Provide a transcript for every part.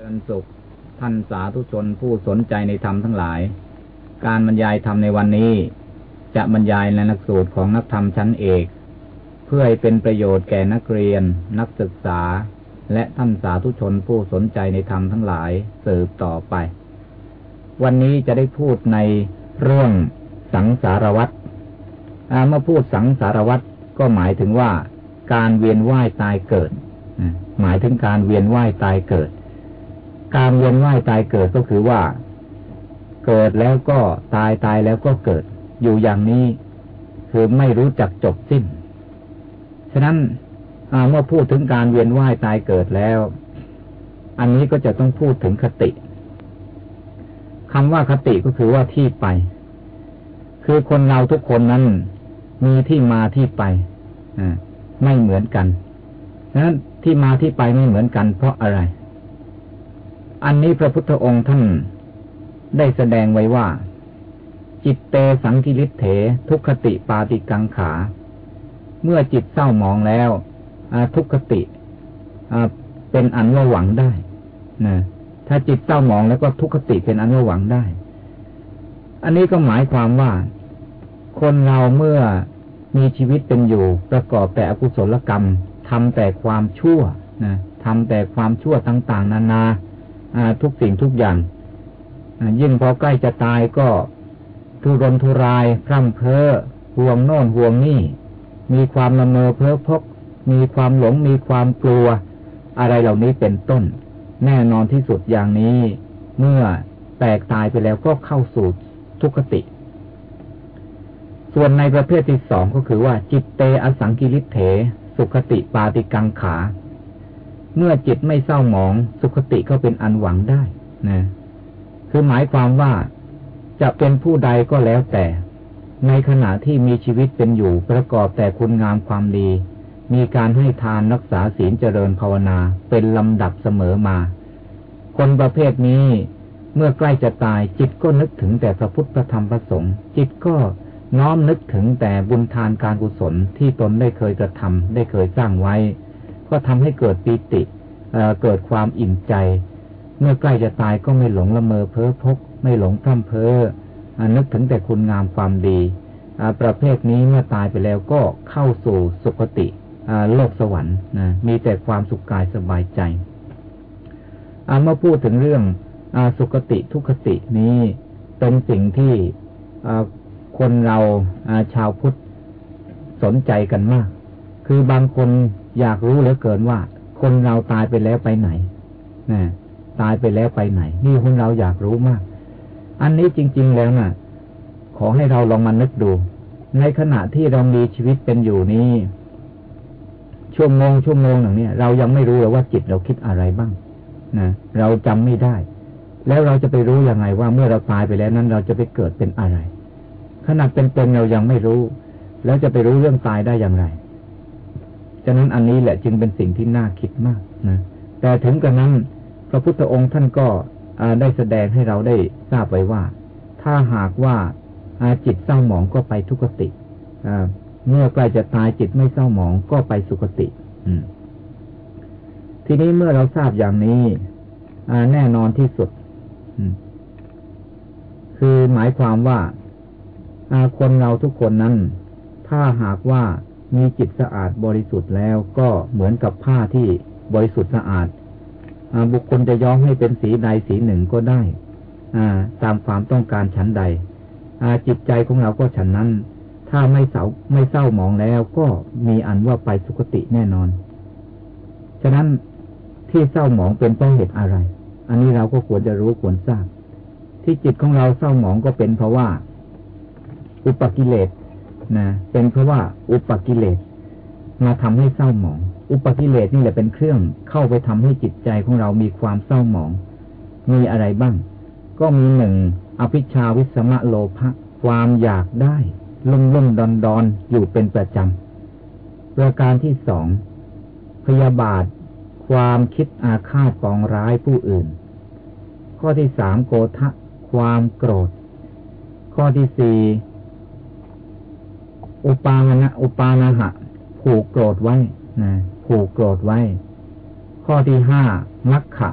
ริญสุขท่านสาธุชนผู้สนใจในธรรมทั้งหลาย การบรรยายธรรมในวันนี้ จะบรรยายในหลักสูตรของนักธรรมชั้นเอก เพื่อให้เป็นประโยชน์แก่นักเรียน นักศึกษา และท่านสาธุชนผู้สนใจในธรรมทั้งหลายสืบต่อไป วันนี้จะได้พูดในเรื่องสังสารวัตรเมื่อพูดสังสารวัตรก็หมายถึงว่า การเวียนว่ายตายเกิดหมายถึงการเวียนว่ายตายเกิด การเวียนว่ายตายเกิดก็คือว่า เกิดแล้วก็ตายตายแล้วก็เกิด อยู่อย่างนี้คือไม่รู้จักจบสิ้น ฉะนั้นเมื่อพูดถึงการเวียนว่ายตายเกิดแล้ว อันนี้ก็จะต้องพูดถึงคติคำว่าคติก็คือว่าที่ไป คือคนเราทุกคนนั้น มีที่มาที่ไปไม่เหมือนกันฉะนั้นที่มาที่ไปไม่เหมือนกันเพราะอะไร อันนี้พระพุทธองค์ท่านได้แสดงไว้ว่า จิตเตสังกิริเถ ทุกขติปาติกังขา เมื่อจิตเศร้าหมองแล้วทุกขติเป็นอันว่าหวังได้นะถ้าจิตเศร้าหมองแล้วก็ทุกขติเป็นอันว่าหวังได้ อันนี้ก็หมายความว่า คนเราเมื่อมีชีวิตเป็นอยู่ ประกอบแต่อกุศลกรรมทำแต่ความชั่วนะทำแต่ความชั่วต่าง ๆ นานา ทุกสิ่งทุกอย่างยิ่งพอใกล้จะตายก็ทุรนทุรายพร่ำเพ้อห่วงโน่นห่วงนี่ มีความละเมอเพ้อพก มีความหลงมีความกลัว อะไรเหล่านี้เป็นต้น แน่นอนที่สุดอย่างนี้ เมื่อแตกตายไปแล้วก็เข้าสู่ทุกขติ ส่วนในประเภทที่สองก็คือว่า จิตเตอสังกิริเถ สุขติปาติกังขา เมื่อจิตไม่เศร้าหมองสุขติก็เป็นอันหวังได้นะคือหมายความว่าจะเป็นผู้ใดก็แล้วแต่ ในขณะที่มีชีวิตเป็นอยู่ประกอบแต่คุณงามความดี มีการให้ทานรักษาศีลเจริญภาวนาเป็นลำดับเสมอมา คนประเภทนี้เมื่อใกล้จะตายจิตก็นึกถึงแต่พระพุทธธรรมประสงค์ จิตก็น้อมนึกถึงแต่บุญทานการกุศลที่ตนได้เคยกระทำได้เคยสร้างไว้ ก็ทำให้เกิดปีติเเกิดความอิ่มใจ เมื่อใกล้จะตายก็ไม่หลงละเมอเพ้อพก ไม่หลงพร่ำเพ้อนึกถึงแต่คุณงามความดีประเภทนี้เมื่อตายไปแล้วก็เข้าสู่สุคติโลกสวรรค์นะมีแต่ความสุขกายสบายใจเมื่อพูดถึงเรื่องอสุคติทุคตินี้เป็นสิ่งที่คนเราชาวพุทธสนใจกันมาก คือบางคน อยากรู้เหลือเกินว่า คนเราตายไปแล้วไปไหนนะตายไปแล้วไปไหน นี่คนเราอยากรู้มาก อันนี้จริง ๆแล้วนะ่ะ ขอให้เราลองมานึกดู ในขณะที่เรามีชีวิตเป็นอยู่นี้ชั่วโมงชั่วโมงอย่างนี้เรายังไม่รู้เลยว่าจิตเราคิดอะไรบ้างนะเราจำไม่ได้ แล้วเราจะไปรู้ยังไงว่าเมื่อเราตายไปแล้วนั้น เราจะไปเกิดเป็นอะไร ขนาดเป็นๆเรายังไม่รู้ แล้วจะไปรู้เรื่องตายได้อย่างไร ฉะนั้นอันนี้แหละจึงเป็นสิ่งที่น่าคิดมากนะแต่ถึงกระนั้น พระพุทธองค์ท่านก็ได้แสดงให้เราได้ทราบไว้ว่า ถ้าหากว่าจิตเศร้าหมองก็ไปทุกติเมื่อใกล้จะตายจิตไม่เศร้าหมองก็ไปสุคติทีนี้เมื่อเราทราบอย่างนี้แน่นอนที่สุดคือหมายความว่าคนเราทุกคนนั้น ถ้าหากว่า มีจิตสะอาดบริสุทธิ์แล้วก็เหมือนกับผ้าที่บริสุทธิ์สะอาดบุคคลจะย้อมให้เป็นสีใดสีหนึ่งก็ได้ตามความต้องการฉันใดจิตใจของเราก็ฉันนั้น ถ้าไม่เศร้าไม่เศร้าหมองแล้วก็มีอันว่าไปสุคติแน่นอน ฉะนั้นที่เศร้าหมองเป็นเพราะเหตุอะไร อันนี้เราก็ควรจะรู้ควรทราบ ที่จิตของเราเศร้าหมองก็เป็นเพราะว่า อุปกิเลส นะเป็นเพราะว่าอุปกิเลสมาทำให้เศร้าหมอง อุปกิเลสนี่แหละเป็นเครื่องเข้าไปทำให้จิตใจของเรามีความเศร้าหมอง มีอะไรบ้าง ก็มีหนึ่งอภิชาวิสมะโลภะความอยากได้ลุ่มลุ่มดอนดอนอยู่เป็นประจำประการที่สองพยาบาท ความคิดอาฆาตปองร้ายผู้อื่น ข้อที่สามโกทะ ความโกรธ ข้อที่สี่ อุปาณะอุปาณหะ ผูกโกรธไว้นะผูกโกรธไว้ ข้อที่ห้ามัคคะ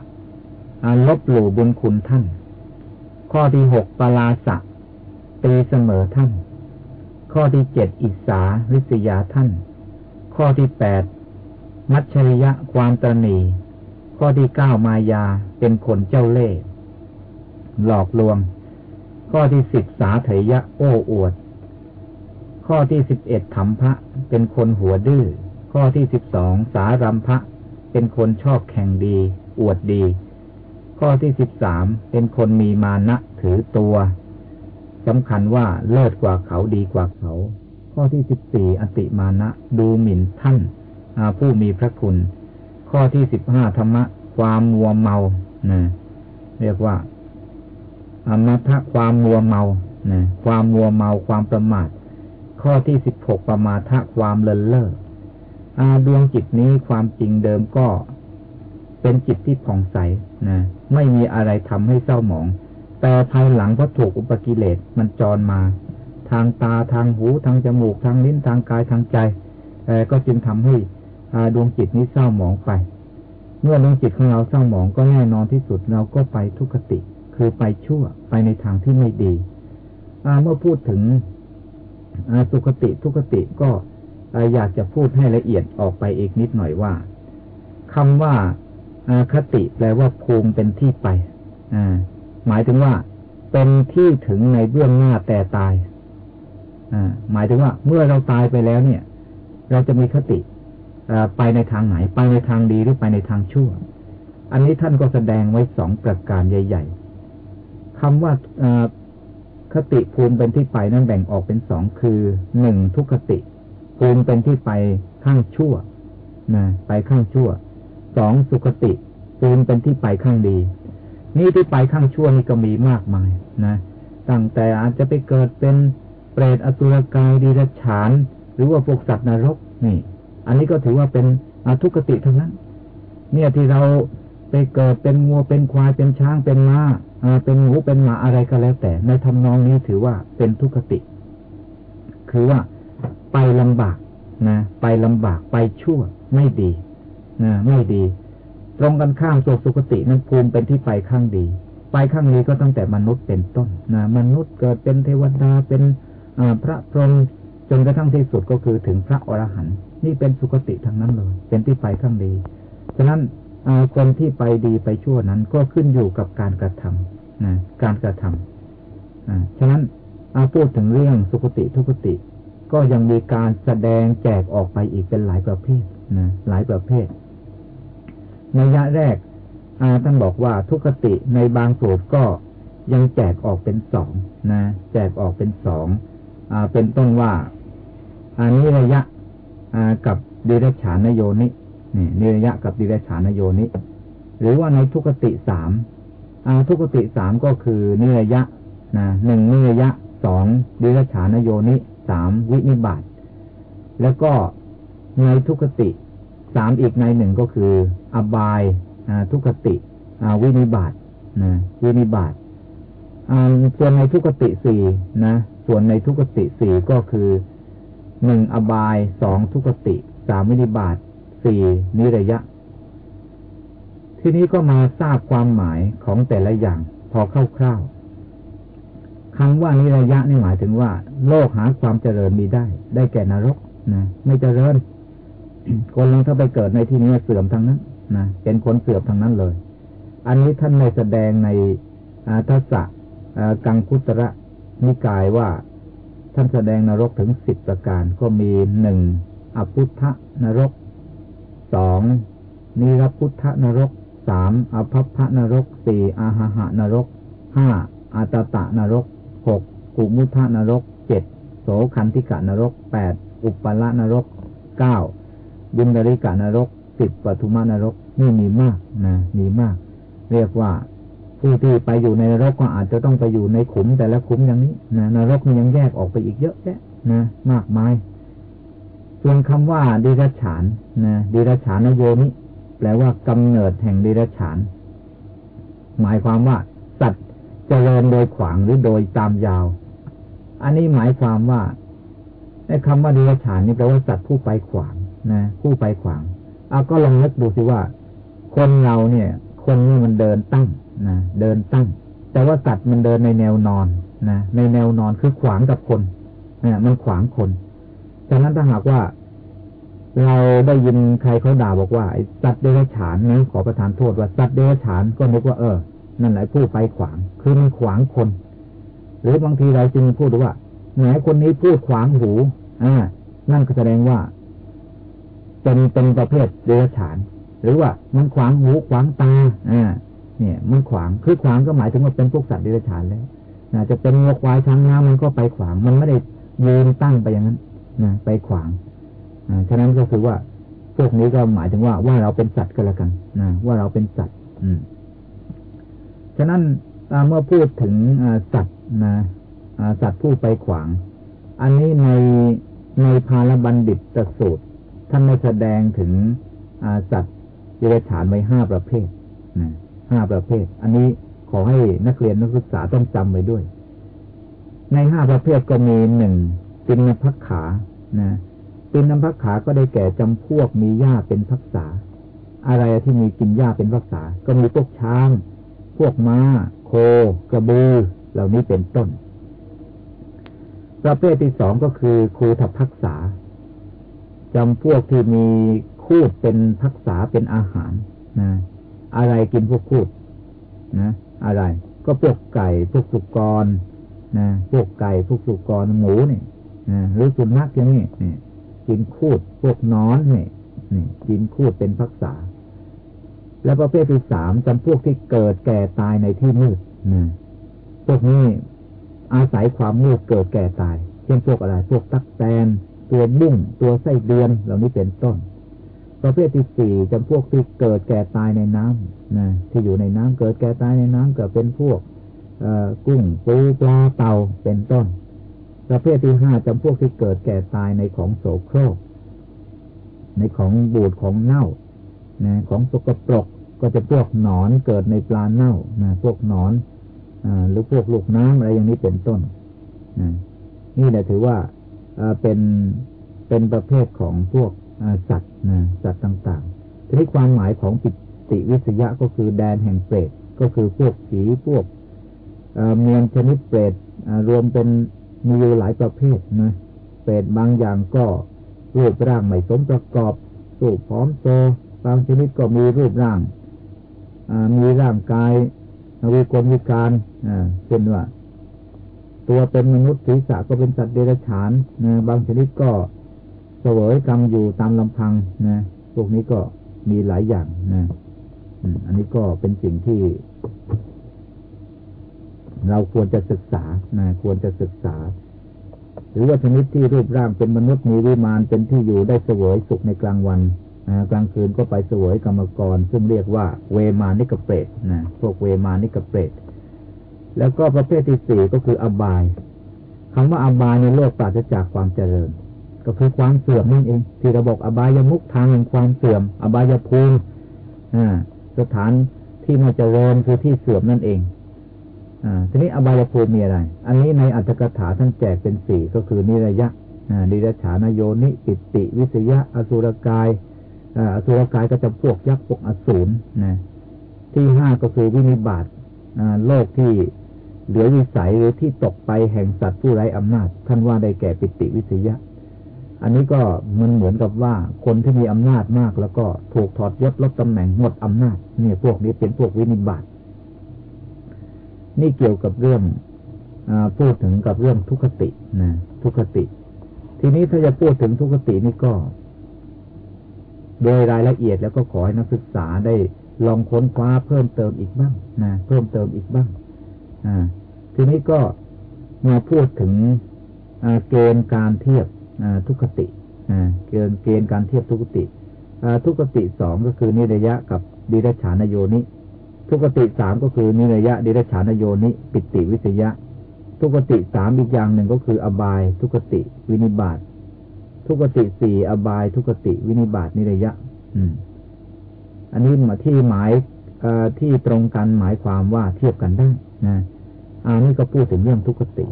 ลบหลู่บุญคุณท่าน ข้อที่หกปลาสะตีเสมอท่าน ข้อที่เจ็ดอิสาริษยาท่าน ข้อที่แปดมัชชริยะความตรณีข้อที่เก้ามายาเป็นคนเจ้าเล่ห์หลอกลวง ข้อที่สิบสาเถยะโอ้อวด ข้อที่สิบเอ็ดธรรมพระเป็นคนหัวดื้อ ข้อที่สิบสองสารัมพะเป็นคนชอบแข่งดี อวดดี ข้อที่สิบสามเป็นคนมีมานะถือตัวสำคัญว่าเลิศกว่าเขาดีกว่าเขา ข้อที่สิบสี่อติมานะดูหมิ่นท่านผู้มีพระคุณ ข้อที่สิบห้าธรรมะ ความมัวเมานะเรียกว่าอมตะความมัวเมานะความมัวเมาความประมาท ข้อที่สิบหกประมาทะความเลินเล่ออาดวงจิตนี้ความจริงเดิมก็ เป็นจิตที่ผ่องใสนะไม่มีอะไรทำให้เศร้าหมอง แต่ภายหลังเพอถูกอุปกิเลสมันจรมา ทางตาทางหูทางจมูกทางลิ้นทางกายทางใจก็จึงทำให้ดวงจิตนี้เศร้าหมองไป เมื่อดวงจิตของเราเศร้าหมองก็แน่นอนที่สุดเราก็ไปทุกขติ คือไปชั่วไปในทางที่ไม่ดีเมื่อพูดถึง สุขติทุกติก็อยากจะพูดให้ละเอียดออกไปอีกนิดหน่อยว่าคำว่าคติแปลว่าภูมิเป็นที่ไปหมายถึงว่า เป็นที่ถึงในเบื้องหน้าแต่ตายหมายถึงว่า เมื่อเราตายไปแล้วเนี่ย เราจะมีคติไปในทางไหน ไปในทางดีหรือไปในทางชั่ว อันนี้ท่านก็แสดงไว้สองประการใหญ่ ๆคำว่า คติภูมิเป็นที่ไปนั้นแบ่งออกเป็นสองคือหนึ่งทุกขติ ภูมิเป็นที่ไปข้างชั่วนะไปข้างชั่วสองสุขติภูมิเป็นที่ไปข้างดี นี่ที่ไปข้างชั่วนี่ก็มีมากมายนะตั้งแต่อาจจะไปเกิดเป็นเปรตอสุรกายดีรฉาน หรือว่าพวกสัตว์นรกนี่ อันนี้ก็ถือว่าเป็นอทุกติทั้งนั้น เนี่ยที่เราไปเกิดเป็นงัวเป็นควายเป็นช้างเป็นม้า เป็นหมูเป็นหมาอะไรก็แล้วแต่ ในทำนองนี้ถือว่าเป็นทุกขติ คือว่าไปลำบากนะไปลำบากไปชั่วไม่ดีนะไม่ดี ตรงกันข้ามตัวสุคตินั้นภูมิเป็นที่ไปข้างดี ไปข้างนี้ก็ตั้งแต่มนุษย์เป็นต้นนะมนุษย์เกิดเป็นเทวดาเป็นพระพรหมจนกระทั่งที่สุดก็คือถึงพระอรหันต์นี่เป็นสุคติทั้งนั้นเลย เป็นที่ไปข้างดีฉะนั้น คนที่ไปดีไปชั่วนั้น ก็ขึ้นอยู่กับการกระทำนะการกระทำฉะนั้นอาพูดถึงเรื่องสุคติทุคติ ก็ยังมีการแสดงแจกออกไปอีกเป็นหลายประเภทนะหลายประเภทในยะแรกอาท่านบอกว่าทุกติในบางสูตรก็ยังแจกออกเป็นสองนะแจกออกเป็นสองอเป็นต้นว่าอันนี้ระยะกับดิเรกฉานโยนิ นี่นิรยะกับดิเรกฉานโยนิหรือว่าในทุกติสามทุกติสามก็คือเนิรยะนะหนึ่งเนิรยะสองดิเรกฉานโยนิสามวินิบาตแล้วก็ในทุกติสามอีกในหนึ่งก็คือ อบายทุกติวินิบาตนะวินิบาตส่วนในทุกติสี่นะ ส่วนในทุกติสี่ก็คือหนึ่งอบายสองทุกติสามวินิบาต สี่นิระยะ ทีนี้ก็มาทราบความหมายของแต่ละอย่างพอคร่าวๆคำว่านิระยะนี่หมายถึงว่า โลกหาความเจริญมีได้ ได้แก่นรกนะไม่เจริญ คนลงถ้าไปเกิดในที่นี้เสื่อมทางนั้นนะเป็นคนเสื่อมทางนั้นเลย อันนี้ท่านในแสดงในทัศกังคุตระนิกายว่าท่านแสดงนรกถึงสิบประการก็มีหนึ่งอพุทธนรก สองนิรพุทธนรกสามอภัพพนรกสี่อาหาหนรกห้าอาตตะนรกหกกุมุทนรกเจ็ดโสคันธิกะนรกแปดอุปละนรกเก้าบุญดริกะนรกสิบปทุมานรกนี่มีมากนะมีมาก เรียกว่าผู้ที่ไปอยู่ในนรกก็อาจจะต้องไปอยู่ในขุมแต่ละขุมอย่างนี้นะนรกมันยังแยกออกไปอีกเยอะแยะนะมากมาย ส่วนคำว่าดิรฉานนะดิรฉานโยนิแปลว่ากำเนิดแห่งดิรฉาน หมายความว่า สัตว์เจริญโดยขวางหรือโดยตามยาว อันนี้หมายความว่าในคำว่าดิรฉานนี่แปลว่าสัตว์ผู้ไปขวางนะผู้ไปขวางเอาก็ลองนึกดูสิว่า คนเราเนี่ย คนนี่มันเดินตั้งนะเดินตั้ง แต่ว่าสัตว์มันเดินในแนวนอนนะในแนวนอนคือขวางกับคนนี่ยมันขวางคน ฉะนั้นถ้าหากว่า เราได้ยินใครเขาด่าบอกว่าไอ้สัตว์เดรัจฉานนะขอประทานโทษว่าสัตว์เดรัจฉานก็นึกว่าเออ นั่นแหละผู้ไปขวาง คือมันขวางคน หรือบางทีเราจึงพูดว่าไหนคนนี้พูดขวางหู อ่า นั่นก็แสดงว่าเป็นเป็นประเภทเดรัจฉาน หรือว่ามันขวางหูขวางตา อ่า เนี่ย มันขวางคือขวางก็หมายถึงว่าเป็นพวกสัตว์เดรัจฉานแล้วนะจะเป็นงัวควายช้างน้ำมันก็ไปขวาง มันไม่ได้ยืนตั้งไปอย่างนั้นนะไปขวาง ฉะนั้นก็คือว่าพวกนี้ก็หมายถึงว่าว่าเราเป็นสัตว์ก็แล้วกันนะว่าเราเป็นสัตว์อืมฉะนั้นเมื่อพูดถึงสัตว์นะสัตว์ผู้ไปขวาง อันนี้ในในพาลบัณฑิตสูตรท่านได้แสดงถึงสัตว์เดรัจฉานไว้ห้าประเภทห้าประเภท อันนี้ขอให้นักเรียนนักศึกษาต้องจำไว้ด้วย ในห้าประเภทก็มีหนึ่งปินพักขานะ ปินพักขาก็ได้แก่จำพวกมีหญ้าเป็นพักษา อะไรที่มีกินหญ้าเป็นพักษา ก็มีพวกช้าง พวกม้า โค กระบือ เหล่านี้เป็นต้น ประเภทที่สองก็คือครูทับพักษาจำพวกที่มีคูดเป็นพักษาเป็นอาหารนะอะไรกินพวกคูดนะอะไร ก็พวกไก่พวกสุกรนะพวกไก่พวกสุกรหมูนี่นะหรือสุนัขอย่างนี้นี่ กินคูดพวกนอนนี่นี่กินคูดเป็นพักษา แล้วประเภทที่สามจำพวกที่เกิดแก่ตายในที่มืดนะพวกนี้อาศัยความมืดเกิดแก่ตาย เช่นพวกอะไร พวกตักแตน ตัวบุ้งตัวไส้เดือนเหล่านี้เป็นต้น ประเภทที่สี่จำพวกที่เกิดแก่ตายในน้ำนะที่อยู่ในน้ำเกิดแก่ตายในน้ำก็เป็นพวกกุ้งปูปลาเต่าเป็นต้น ประเภทที่ห้าจำพวกที่เกิดแก่ตายในของโสโครก ในของบูดของเน่านะของสกปรกก็จะพวกหนอนเกิดในปลาเน่านะพวกหนอนอหรือพวกลูกน้ำอะไรอย่างนี้เป็นต้นนะนี่แหละถือว่าเป็นเป็นประเภทของพวกสัตว์นะสัตว์ต่างๆทีนี้ความหมายของปิติวิสยะก็คือแดนแห่งเปรตก็คือพวกผีพวกเมียนชนิดเปรตรวมเป็น มีอยู่หลายประเภทนะเปรตบางอย่างก็รูปร่างไม่สมประกอบสูบพร้อมโซบางชนิดก็มีรูปร่างมีร่างกายวิกลวิการเช่นว่า ตัวเป็นมนุษย์ศีรษะก็เป็นสัตว์เดรัจฉานนะบางชนิดก็เสวยกรรมอยู่ตามลำพังนะพวกนี้ก็มีหลายอย่างนะอันนี้ก็เป็นสิ่งที่ เราควรจะศึกษานะควรจะศึกษา หรือว่าชนิดที่รูปร่างเป็นมนุษย์มีวิมานเป็นที่อยู่ได้เสวยสุขในกลางวันกลางคืนก็ไปเสวยกรรมกร ซึ่งเรียกว่าเวมานิกเปรตนะพวกเวมานิกเปรตแล้วก็ประเภทที่สี่ก็คืออบายคำว่าอบายในโลกปราศจากความเจริญ ก็คือความเสื่อมนั่นเอง ที่เราบอกอบายมุกทางแห่งความเสื่อม อบายภูมิสถานที่มาเจริญคือที่เสื่อมนั่นเอง ทีนี้อบายภูมิมีอะไร อันนี้ในอัตถกถาท่านแจกเป็นสี่ก็คือนิระยะนิรฉานโยนิปิติวิสยะ อสุรกายอสุรกายก็จะพวกยักษ์พวกอสูรนะที่ห้าก็คือวินิบาตโลกที่เหลือวิสัยหรือที่ตกไปแห่งสัตว์ผู้ไร้อำนาจ ท่านว่าได้แก่ปิติวิสยะ อันนี้ก็มันเหมือนกับว่าคนที่มีอำนาจมาก แล้วก็ถูกถอดยศลดตำแหน่งหมดอำนาจเนี่ยพวกนี้เป็นพวกวินิบาต นี่เกี่ยวกับเรื่องอพูดถึงกับเรื่องทุกขตินะทุกขติ ทีนี้ถ้าจะพูดถึงทุกขตินี่ก็ โดยรายละเอียดแล้วก็ขอให้นักศึกษาได้ลองค้นคว้าเพิ่มเติมอีกบ้างนะเพิ่มเติมอีกบ้างทีนี้ก็มาพูดถึงเกณฑ์การเทียบทุกขติเกณฑ์เกณฑ์การเทียบทุกขติทุกขติสองก็คือนิรยะกับดิรฉานโยนิ ทุกติสามก็คือนิรยะเดิรฉานโยนิ ปิติวิสยะ ทุกติสามอีกอย่างหนึ่งก็คือ อบาย ทุกติ วินิบาตทุกติสี่อบาย ทุกติ วินิบาตนิรยะ อืม อันนี้มาที่หมายที่ตรงกันหมายความว่าเทียบกันได้นะอันนี้ก็พูดถึงเรื่องทุกติ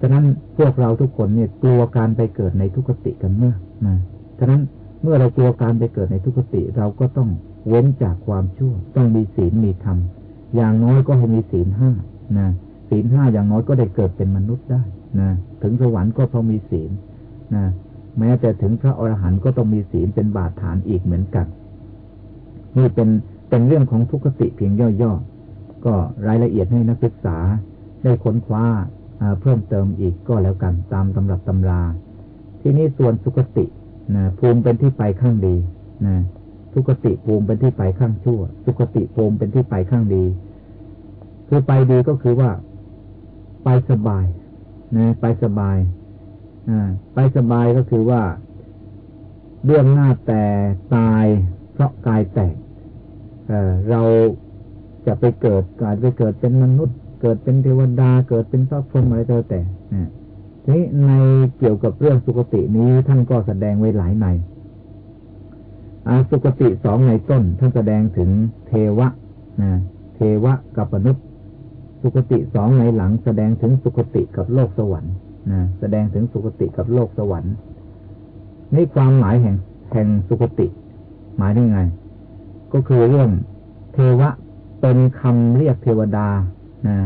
ฉะนั้นพวกเราทุกคนเนี่ยกลัวการไปเกิดในทุกติกันเมื่อนะฉะนั้นเมื่อเรากลัวการไปเกิดในทุกติเราก็ต้อง เว้นจากความชั่ว ต้องมีศีลมีธรรม อย่างน้อยก็ให้มีศีลห้านะศีลห้าอย่างน้อยก็ได้เกิดเป็นมนุษย์ได้นะถึงสวรรค์ก็เพราะมีศีลนะแม้แต่ถึงพระอรหันต์ก็ต้องมีศีลเป็นบาตฐานอีกเหมือนกัน นี่เป็นเป็นเรื่องของทุกขติเพียงย่อๆ ก็รายละเอียดให้นักศึกษาได้ค้นคว้าเพิ่มเติมอีกก็แล้วกันตามตำรับตำรา ที่นี้ส่วนสุคตินะภูมิเป็นที่ไปข้างดีนะ สุคติภูมิเป็นที่ไปข้างชั่ว สุคติภูมิเป็นที่ไปข้างดีคือไปดีก็คือว่า ไปสบายนะไปสบายอไปสบายก็คือว่าเรื่องหน้าแต่ตายเพราะกายแตกเเราจะไปเกิดกายไปเกิดเป็นมนุษย์ เกิดเป็นเทวดา เกิดเป็นพระพรหมอะไรก็แต่ทีนี้ในเกี่ยวกับเรื่องสุคตินี้ท่านก็แสดงไว้หลายใน สุคติสองในต้น ท่านแสดงถึงเทวะนะเทวะกับมนุษย์ สุคติสองในหลัง แสดงถึงสุคติกับโลกสวรรค์นะแสดงถึงสุคติกับโลกสวรรค์นี่ความหมายแห่งแห่งสุคติ หมายถึงไง ก็คือเรื่องเทวะเป็นคำเรียกเทวดานะ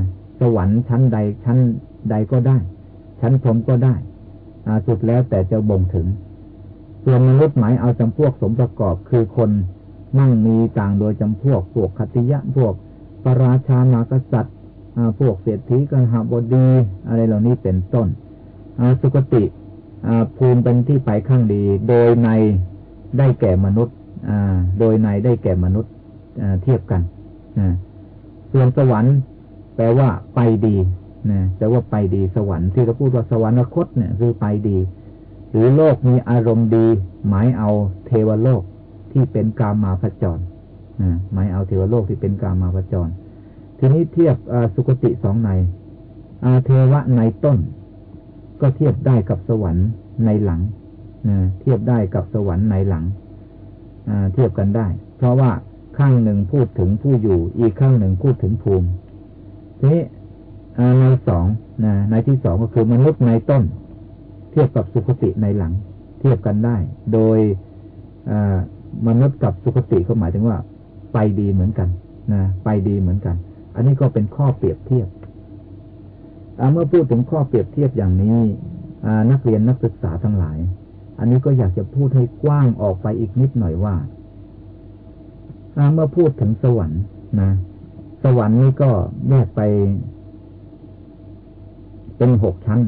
สวรรค์ชั้นใดชั้นใดก็ได้ ชั้นพรมก็ได้สุดแล้วแต่จะบ่งถึง ส่วนมนุษย์หมายเอาจำพวกสมประกอบคือคนนั่งมีต่างโดยจำพวกพวกคติยะพวกปราชามากษัตริย์พวกเศรษฐีกันหาบดี อะไรเหล่านี้เป็นต้นสุคติภูมิเป็นที่ไปข้างดี โดยในได้แก่มนุษย์โดยในได้แก่มนุษย์เทียบกันส่วนสวรรค์ แปลว่าไปดีนะแปลว่าไปดีสวรรค์ที่เราพูดว่าสวรรคตเนี่ยคือไปดี หรือโลกมีอารมณ์ดี หมายเอาเทวโลกที่เป็นกามาพจรหมายเอาเทวโลกที่เป็นกามาพจร ทีนี้เทียบสุคติสองในอาเทวะในต้น ก็เทียบได้กับสวรรค์ในหลังเทียบได้กับสวรรค์ในหลังเทียบกันได้ เพราะว่าข้างหนึ่งพูดถึงผู้อยู่ อีกข้างหนึ่งพูดถึงภูมิทีนี้ในสองในที่สองก็คือมนุษย์ในต้น เทียบกับสุคติในหลัง เทียบกันได้ โดยมนุษย์กับสุคติก็หมายถึงว่า ไปดีเหมือนกันนะไปดีเหมือนกัน อันนี้ก็เป็นข้อเปรียบเทียบเมื่อพูดถึงข้อเปรียบเทียบอย่างนี้นักเรียนนักศึกษาทั้งหลาย อันนี้ก็อยากจะพูดให้กว้างออกไปอีกนิดหน่อยว่าเมื่อพูดถึงสวรรค์นะ สวรรค์นี้ก็แยกไป เป็นหกชั้น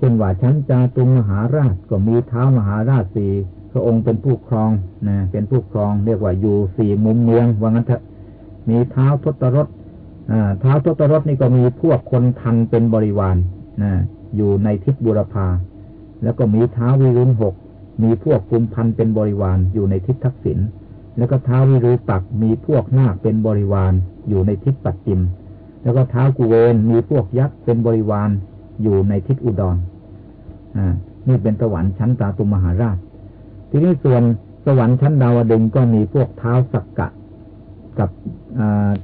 เช่นว่าชั้นจาตุมหาราชก็มีเท้ามหาราชสี่พระองค์เป็นผู้ครองนะเป็นผู้ครอง เรียกว่าอยู่สี่มุมเมืองว่างั้นเถอะมีเท้าทศรถท้าทศรถนี่ก็มีพวกคนทันเป็นบริวารนะอยู่ในทิศบุรพาแล้วก็มีเท้าวิรุณหกมีพวกคุมพันเป็นบริวารอยู่ในทิศทักษิณแล้วก็เท้าวิรุปักมีพวกนาคเป็นบริวารอยู่ในทิศปัจจิม แล้วก็เท้ากุเวนมีพวกยักษ์เป็นบริวารอยู่ในทิศอุดร นี่เป็นสวรรค์ชั้นตาตุมหาราช ทีนี้ส่วนสวรรค์ชั้นดาวดึงก็มีพวกเท้าสักกะ กับ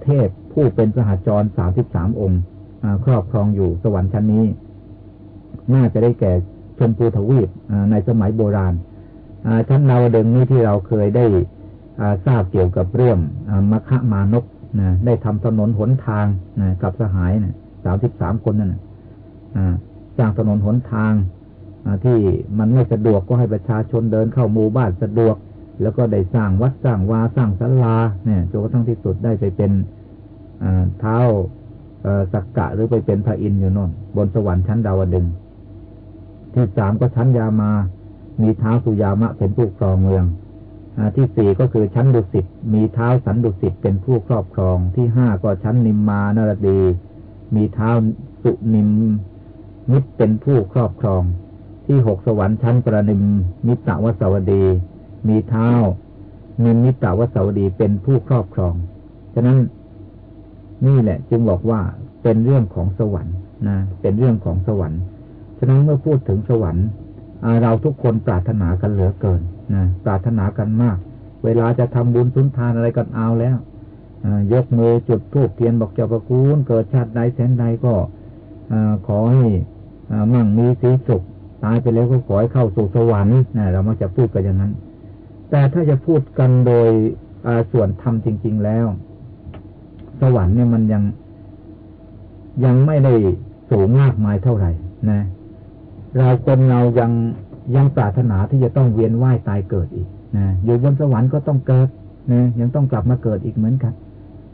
เทพผู้เป็นสหจรสามสิบสามองค์ครอบครองอยู่สวรรค์ชั้นนี้ น่าจะได้แก่ชมพูทวีปในสมัยโบราณชั้นดาวดึงนี้ที่เราเคยได้ทราบเกี่ยวกับเรื่องมคะมานกนะได้ทำถนนหนทางกับสหายสามสิบสามคนนั่นสร้างถนนหนทาง ที่มันไม่สะดวกก็ให้ประชาชนเดินเข้าหมู่บ้านสะดวก แล้วก็ได้สร้างวัดสร้างวาสร้างศาลาเนี่ยจนกระทั่งที่สุดได้ไปเป็นเท้าสักกะหรือไปเป็นพระอินทร์อยู่น่นบนสวรรค์ชั้นดาวดึงที่สามก็ชั้นยามา มีเท้าสุยามะเป็นผู้ครองเมืองอที่สี่ก็คือชั้นดุสิตมีเท้าสันดุสิตเป็นผู้ครอบครอง ที่ห้าก็ชั้นนิมมานรดี มีเท้าสุนิมมิตรเป็นผู้ครอบครอง ที่หกสวรรค์ชั้นประนิมมิตรวสวดี มีเท้านิมิตรวสวดีเป็นผู้ครอบครอง ฉะนั้นนี่แหละ จึงบอกว่าเป็นเรื่องของสวรรค์นะเป็นเรื่องของสวรรค์ ฉะนั้นเมื่อพูดถึงสวรรค์เราทุกคนปรารถนากันเหลือเกินนะปรารถนากันมาก เวลาจะทำบุญสุนทานอะไรกันเอาแล้วยกมือจุดธูปเทียนบอกเจ้าประคุณเกิดชาติใดแสนใดก็ขอให้มั่งมีสีสุข ตายไปแล้วก็ขอให้เข้าสู่สวรรค์นะเรามักจะพูดกันอย่างนั้น แต่ถ้าจะพูดกันโดยส่วนธรรมจริง ๆแล้ว สวรรค์เนี่ยมันยังยังไม่ได้สูงมากมายเท่าไหร่นะ เราคนเรายังยังปรารถนาที่จะต้องเวียนว่ายตายเกิดอีกนะอยู่บนสวรรค์ก็ต้องเกิดนะยังต้องกลับมาเกิดอีกเหมือนกัน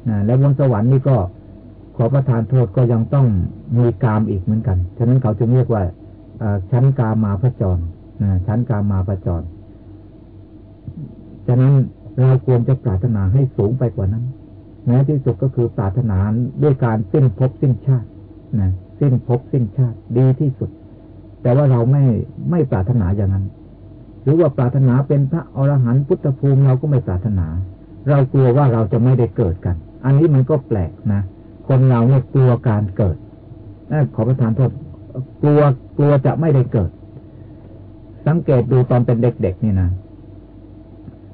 นะและบนสวรรค์นี่ก็ขอประทานโทษก็ยังต้องมีกามอีกเหมือนกัน ฉะนั้นเขาจึงเรียกว่า ชั้นกามาพระจรนะชั้นกามาพระจรฉะนั้นเราควรจะปรารถนาให้สูงไปกว่านั้นแม้ที่สุดก็คือปรารถนาด้วยการสิ้นภพสิ้นชาตินะสิ้นภพสิ้นชาติดีที่สุด แต่ว่าเราไม่ไม่ปรารถนาอย่างนั้น หรือว่าปรารถนาเป็นพระอรหันต์พุทธภูมิเราก็ไม่ปรารถนา เรากลัวว่าเราจะไม่ได้เกิดกัน อันนี้มันก็แปลกนะคนเราเนี่ยกลัวการเกิดขอประทานโทษกลัว กลัวจะไม่ได้เกิด สังเกตดูตอนเป็นเด็กๆนี่นะ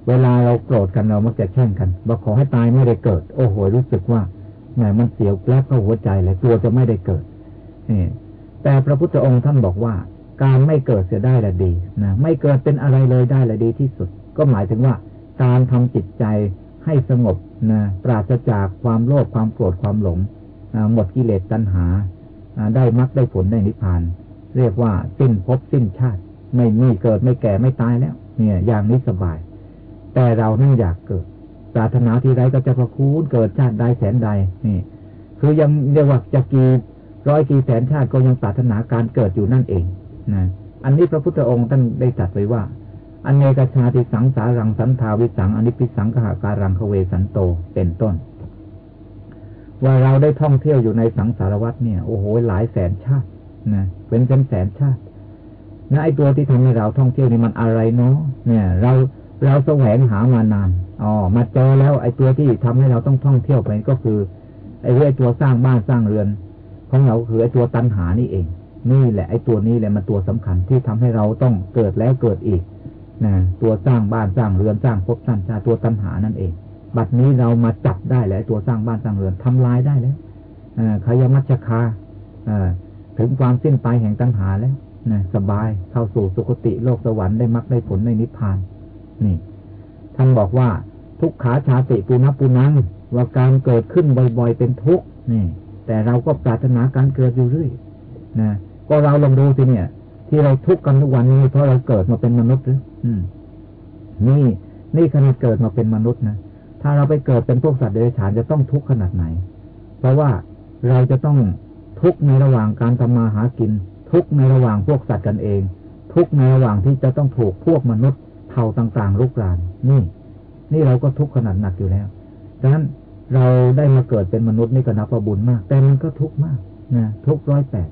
เวลาเราโกรธกันเรามักจะแช่งกันบอกขอให้ตายไม่ได้เกิด โอ้โหรู้สึกว่าแหมมันเสียวแกลบเข้าหัวใจเลยกลัวจะไม่ได้เกิดนี่แต่พระพุทธองค์ท่านบอกว่า การไม่เกิดเสียได้ละดีนะไม่เกิดเป็นอะไรเลยได้ละดีที่สุด ก็หมายถึงว่า การทำจิตใจให้สงบนะปราศจากความโลภความโกรธความหลงหมดกิเลสตัณหาได้มรรคได้ผลได้นิพพาน เรียกว่าสิ้นภพสิ้นชาติ ไม่มีเกิดไม่แก่ไม่ตายแล้ว เนี่ย อย่างนี้สบาย แต่เรานั่อยากเกิดปรารถนาที่ไรก็จะพระคูณเกิดชาติใดแสนใดนี่คือยังเรียกว่าจะกี่ร้อยกี่แสนชาติก็ยังปรารถนาการเกิดอยู่นั่นเองนะอันนี้พระพุทธองค์ท่านได้ตรัสไว้ว่าอันเนกชาติสังสารังสันทาวิสังอนิพิสังขาการังคเวสันโตเป็นต้น ว่าเราได้ท่องเที่ยวอยู่ในสังสารวัฏเนี่ยโอ้โหหลายแสนชาติ นะเป็นแสนแสนชาตินะไอตัวที่ทำให้เราท่องเที่ยวนี่มันอะไรเนาะเนี่ย เราเราแสวงหามานานอ๋อมาเจอแล้ว ไอตัวที่ทำให้เราต้องท่องเที่ยวไปก็คือ ไอเรื่องตัวสร้างบ้านสร้างเรือน ของเราคือไอตัวตัณหานี่เอง นี่แหละไอตัวนี้แหละมันตัวสำคัญที่ทำให้เราต้องเกิดแล้วเกิดอีกนะตัวสร้างบ้านสร้างเรือนสร้างภพสร้างชาติตัวตัณหานั่นเอง บัดนี้เรามาจับได้แล้วตัวสร้างบ้านสร้างเรือนทำลายได้แล้วขยมัชคา ถึงความสิ้นไปแห่งตัณหาแล้วนะสบายเข้าสู่สุคติโลกสวรรค์ได้มรรคได้ผลในนิพพาน นี่ ท่านบอกว่าทุกขาชาติปุณปุนังว่าการเกิดขึ้นบ่อย ๆ เป็นทุกข์นี่ แต่เราก็ปรารถนาการเกิดอยู่เรื่อยนะก็เราลองดูสิเนี่ย ที่เราทุกข์กันทุกวันนี้เพราะเราเกิดมาเป็นมนุษย์หรือนี่ นี่ขนาดเกิดมาเป็นมนุษย์นะถ้าเราไปเกิดเป็นพวกสัตว์เดรัจฉานจะต้องทุกข์ขนาดไหน เพราะว่าเราจะต้อง ทุกในระหว่างการทำมาหากิน ทุกในระหว่างพวกสัตว์กันเอง ทุกในระหว่างที่จะต้องถูกพวกมนุษย์เผ่าต่างๆลุกราน นี่ นี่เราก็ทุกขนาดหนักอยู่แล้วดังนั้นเราได้มาเกิดเป็นมนุษย์นี่ก็นับว่าบุญมาก แต่มันก็ทุกข์มากนะทุกร้อยแปด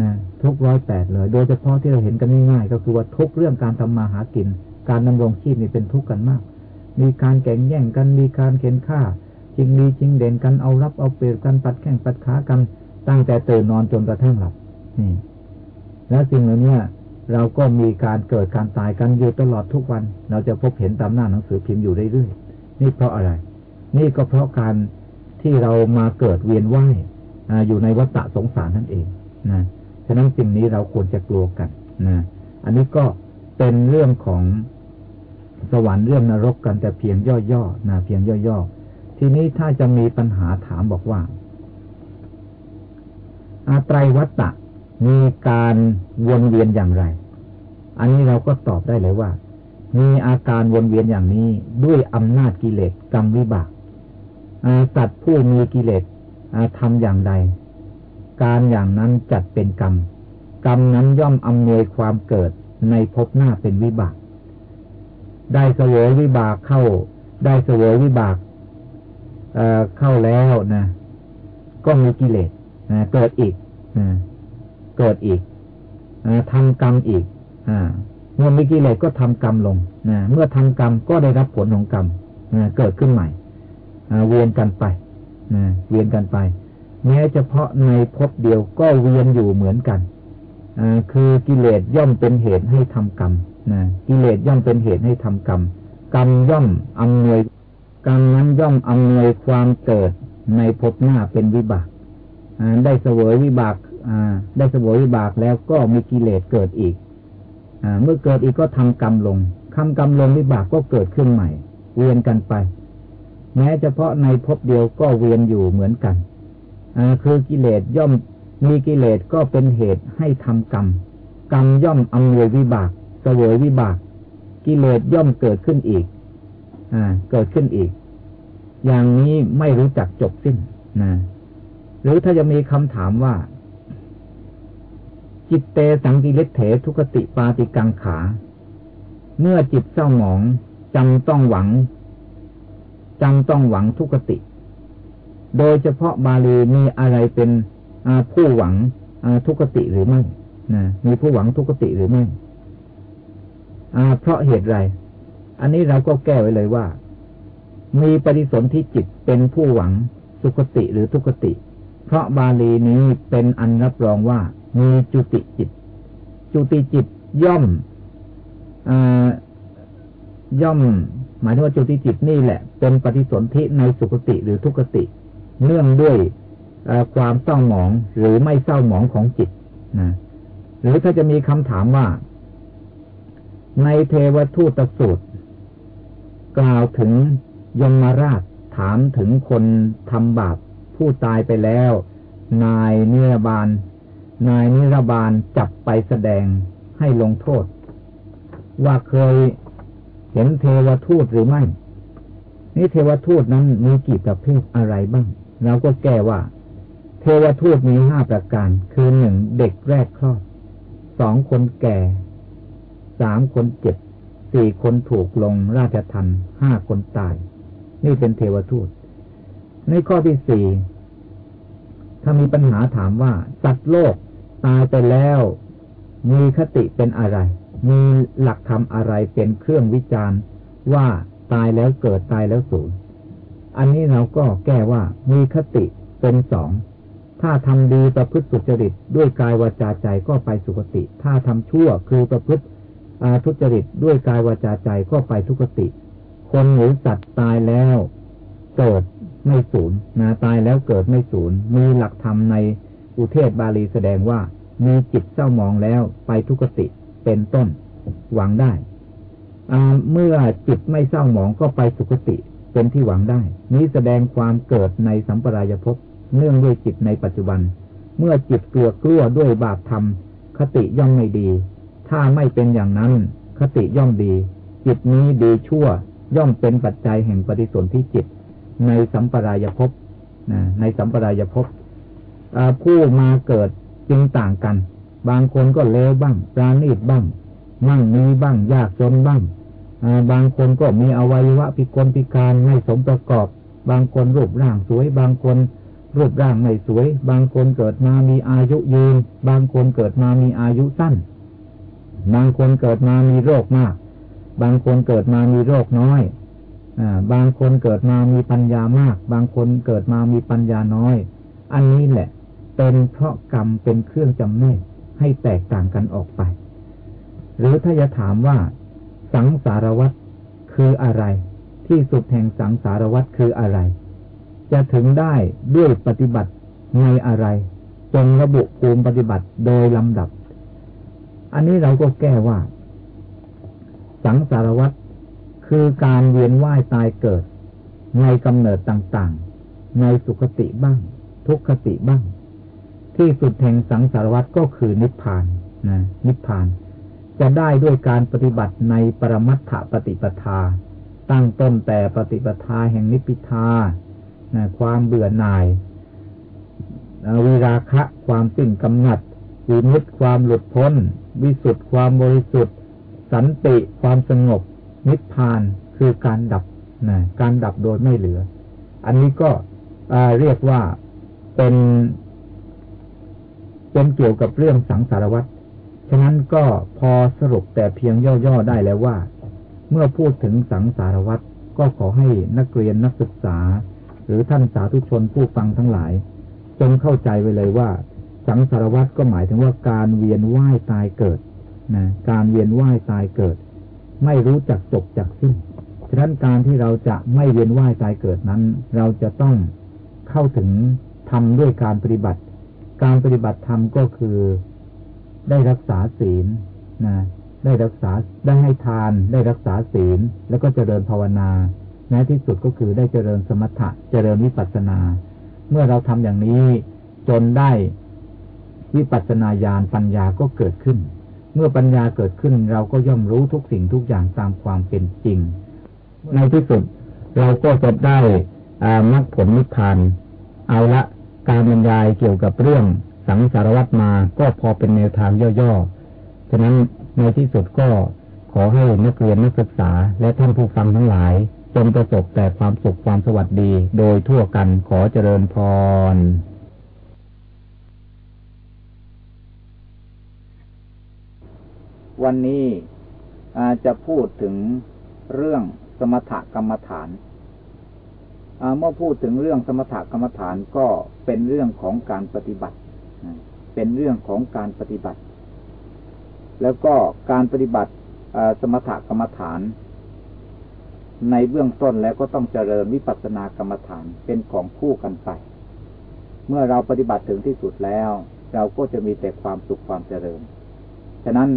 นะทุกร้อยแปดเลย โดยเฉพาะที่เราเห็นกันง่ายๆก็คือว่าทุกเรื่องการทำมาหากิน การดำรงชีพนี่เป็นทุกข์กันมาก มีการแข่งแย่งกันมีการเข็นฆ่าจริงดีจริงเด่นกันเอารับเอาเปรียบกันปัดแข้งปัดขากัน ตั้งแต่ตื่นนอนจนกระทั่งหลับนี่และสิ่งเหล่านี้เราก็มีการเกิดการตายกันอยู่ตลอดทุกวัน เราจะพบเห็นตามหน้าหนังสือพิมพ์อยู่เรื่อยๆนี่เพราะอะไร นี่ก็เพราะการที่เรามาเกิดเวียนว่ายอยู่ในวัฏสงสารนั่นเองนะฉะนั้นสิ่งนี้เราควรจะกลัวกันนะอันนี้ก็เป็นเรื่องของสวรรค์เรื่องนรกกันแต่เพียงย่อๆนะเพียงย่อๆทีนี้ถ้าจะมีปัญหาถามบอกว่า อาไตรวัตตะมีการวนเวียนอย่างไร อันนี้เราก็ตอบได้เลยว่า มีอาการวนเวียนอย่างนี้ด้วยอำนาจกิเลสกรรมวิบากสัตว์ผู้มีกิเลสทำอย่างใด การอย่างนั้นจัดเป็นกรรม กรรมนั้นย่อมอำนวยความเกิดในภพหน้าเป็นวิบาก ได้เสวยวิบากเข้า ได้เสวยวิบากเเข้าแล้วนะ ก็มีกิเลส เกิดอีกเกิดอีกทำกรรมอีกเมื่อมีกิเลสก็ทำกรรมลงเมื่อทำกรรมก็ได้รับผลของกรรมเกิดขึ้นใหม่เวียนกันไปเวียนกันไป แม้เฉพาะในภพเดียวก็เวียนอยู่เหมือนกันอคือกิเลสย่อมเป็นเหตุให้ทำกรรมกิเลสย่อมเป็นเหตุให้ทำกรรมกรรมย่อมอำนวยกรรมนั้นย่อมอำนวยความเกิดในภพหน้าเป็นวิบาก ได้เสวยวิบากได้เสวยวิบากแล้วก็มีกิเลสเกิดอีกอเมื่อเกิดอีกก็ทำกรรมลงทำกรรมลงวิบากก็เกิดขึ้นใหม่ เวียนกันไป แม้เฉพาะในภพเดียวก็เวียนอยู่เหมือนกันอคือกิเลสย่อมมีกิเลสก็เป็นเหตุให้ทำกรรม กรรมย่อมอำนวยวิบากเสวยวิบาก กิเลสย่อมเกิดขึ้นอีกอ่าเกิดขึ้นอีก อย่างนี้ไม่รู้จักจบสิ้นนะ หรือถ้าจะมีคำถามว่า จิตเตสังกิเลเถทุกติปาติกังขา เมื่อจิตเศร้าหมองจำต้องหวังจำต้องหวังทุกติ โดยเฉพาะบาลีมีอะไรเป็นผู้หวังทุกติหรือไม่นะมีผู้หวังทุกติหรือไม่เพราะเหตุไร อันนี้เราก็แก้ไว้เลยว่า มีปฏิสนธิจิตเป็นผู้หวังสุคติหรือทุกติ เพราะบาลีนี้เป็นอันรับรองว่า มีจุติจิต จุติจิตย่อมย่อม หมายถึงว่าจุติจิตนี่แหละ เป็นปฏิสนธิในสุคติหรือทุกติ เนื่องด้วยความเศร้าหมองหรือไม่เศร้าหมองของจิตนะหรือถ้าจะมีคำถามว่า ในเทวทูตสูตร กล่าวถึงยมราชถามถึงคนทำบาป ผู้ตายไปแล้ว นายนิรบาล นายนิรบาลจับไปแสดงให้ลงโทษ ว่าเคยเห็นเทวทูตหรือไม่ นี่เทวทูตนั้นมีกี่ประเภทอะไรบ้างเราก็แก้ว่า เทวทูตมีห้าประการ คือหนึ่งเด็กแรกคลอดสองคนแก่สามคนเจ็บสี่คนถูกลงราชทันห้าคนตาย นี่เป็นเทวทูต ในข้อที่สี่ถ้ามีปัญหาถามว่าสัตว์โลกตายไปแล้ว มีคติเป็นอะไร มีหลักธรรมอะไรเป็นเครื่องวิจารณ์ว่าตายแล้วเกิดตายแล้วสูญอันนี้เราก็แก้ว่ามีคติเป็นสอง ถ้าทำดีประพฤติสุจริตด้วยกายวาจาใจก็ไปสุคติ ถ้าทำชั่วคือประพฤติทุจริตด้วยกายวาจาใจก็ไปทุกติ คนหรือสัตว์ตายแล้วเกิด ไม่สูญนะตายแล้วเกิดไม่สูญมีหลักธรรมในอุเทศบาลีแสดงว่า มีจิตเศร้ามองแล้วไปทุกติเป็นต้น หวังได้เมื่อจิตไม่เศร้าหมองก็ไปสุคติเป็นที่หวังได้ นี้แสดงความเกิดในสัมปรายภพเนื่องด้วยจิตในปัจจุบัน เมื่อจิตกลัวกลัวด้วยบาปธรรม คติย่อมไม่ดี ถ้าไม่เป็นอย่างนั้น คติย่อมดี จิตนี้ดีชั่วย่อมเป็นปัจจัยแห่งปฏิสนธิจิต ในสัมปรายภพในสัมปรายภพผู้มาเกิดจึงต่างกัน บางคนก็เลวบ้างปราณีตบ้าง มั่งมีบ้าง ยากจนบ้างบางคนก็มีอวัยวะพิกลพิการไม่สมประกอบ บางคนรูปร่างสวย บางคนรูปร่างไม่สวย บางคนเกิดมามีอายุยืน บางคนเกิดมามีอายุสั้น บางคนเกิดมามีโรคมาก บางคนเกิดมามีโรคน้อย บางคนเกิดมามีปัญญามาก บางคนเกิดมามีปัญญาน้อย อันนี้แหละ เป็นเพราะกรรมเป็นเครื่องจำแนกให้แตกต่างกันออกไป หรือถ้าจะถามว่า สังสารวัตคืออะไร ที่สุดแห่งสังสารวัตคืออะไร จะถึงได้ด้วยปฏิบัติในอะไร จงระบุภูมิปฏิบัติโดยลำดับ อันนี้เราก็แก้ว่า สังสารวัตร คือการเวียนว่ายตายเกิด ในกำเนิดต่างๆ ในสุขติบ้าง ทุกขติบ้าง ที่สุดแห่งสังสารวัตก็คือนิพพานนะนิพพาน จะได้ด้วยการปฏิบัติในปรมัตถปฏิปทา ตั้งต้นแต่ปฏิปทาแห่งนิพพิทานะความเบื่อหน่ายวิราคะความสิ้นกำหนัดวิมุตความหลุดพ้น วิสุทธิความบริสุทธิ์ สันติความสงบ นิพพานคือการดับนะการดับโดยไม่เหลือ อันนี้ก็เรียกว่าเป็นเป็นเกี่ยวกับเรื่องสังสารวัตรฉะนั้นก็พอสรุปแต่เพียงย่อๆได้แล้วว่า เมื่อพูดถึงสังสารวัตรก็ขอให้นักเรียนนักศึกษา หรือท่านสาธุชนผู้ฟังทั้งหลาย จงเข้าใจไว้เลยว่า สังสารวัตรก็หมายถึงว่าการเวียนว่ายตายเกิดนะการเวียนว่ายตายเกิด ไม่รู้จักจบจากสิ้น ฉะนั้นการที่เราจะไม่เวียนว่ายตายเกิดนั้น เราจะต้องเข้าถึงทำด้วยการปฏิบัติ การปฏิบัติธรรมก็คือได้รักษาศีลนะได้รักษาได้ให้ทาน ได้รักษาศีล แล้วก็เจริญภาวนาแม้ที่สุดก็คือได้เจริญสมถะเจริญวิปัสสนา เมื่อเราทำอย่างนี้จนได้วิปัสสนาญาณปัญญาก็เกิดขึ้น เมื่อปัญญาเกิดขึ้นเราก็ย่อมรู้ทุกสิ่งทุกอย่างตามความเป็นจริง ในที่สุดเราก็จะได้มรรคผลนิพพานเอาละการบรรยายเกี่ยวกับเรื่องสังสารวัตมาก็พอเป็นแนวทางย่อๆ ฉะนั้นในที่สุดก็ขอให้นักเรียนนักศึกษา และท่านผู้ฟังทั้งหลายจงประสบแต่ความสุขความสวัสดี โดยทั่วกันขอเจริญพร วันนี้อาจะพูดถึงเรื่องสมถกรรมฐานเมื่อพูดถึงเรื่องสมถกรรมฐานก็เป็นเรื่องของการปฏิบัติ เป็นเรื่องของการปฏิบัติ แล้วก็การปฏิบัติสมถกรรมฐาน ในเบื้องต้นแล้วก็ต้องเจริญวิปัสสนากรรมฐานเป็นของคู่กันไป เมื่อเราปฏิบัติถึงที่สุดแล้ว เราก็จะมีแต่ความสุขความเจริญ ฉะนั้น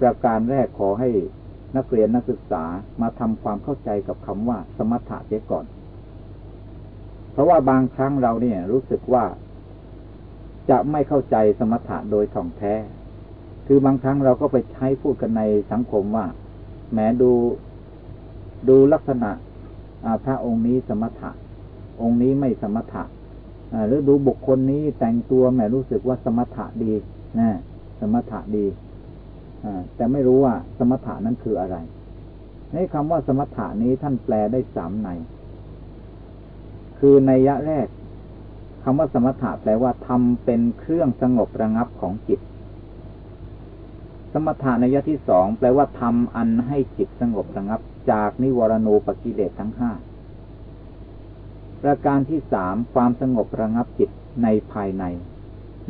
ประการแรกขอให้นักเรียนนักศึกษามาทำความเข้าใจกับคำว่า สมถะเสียก่อน เพราะว่าบางครั้งเราเนี่ย รู้สึกว่า จะไม่เข้าใจสมถะโดยท่องแท้ คือบางครั้งเราก็ไปใช้พูดกันในสังคมว่า แม้ดูดูลักษณะพระองค์นี้สมถะ องค์นี้ไม่สมถะหรือดูบุคคลนี้แต่งตัวแหมรู้สึกว่าสมถะดีนะสมถะดี แต่ไม่รู้ว่าสมถะนั้นคืออะไร ในคำว่าสมถะนี้ท่านแปลได้สามใน คือในยะแรกคำว่าสมถะแปลว่าทำเป็นเครื่องสงบระงับของจิต สมถะในยะที่สองแปลว่าทำอันให้จิตสงบระงับ จากนิวรณูปกิเลสทั้งห้าประการที่สามความสงบระงับจิตในภายใน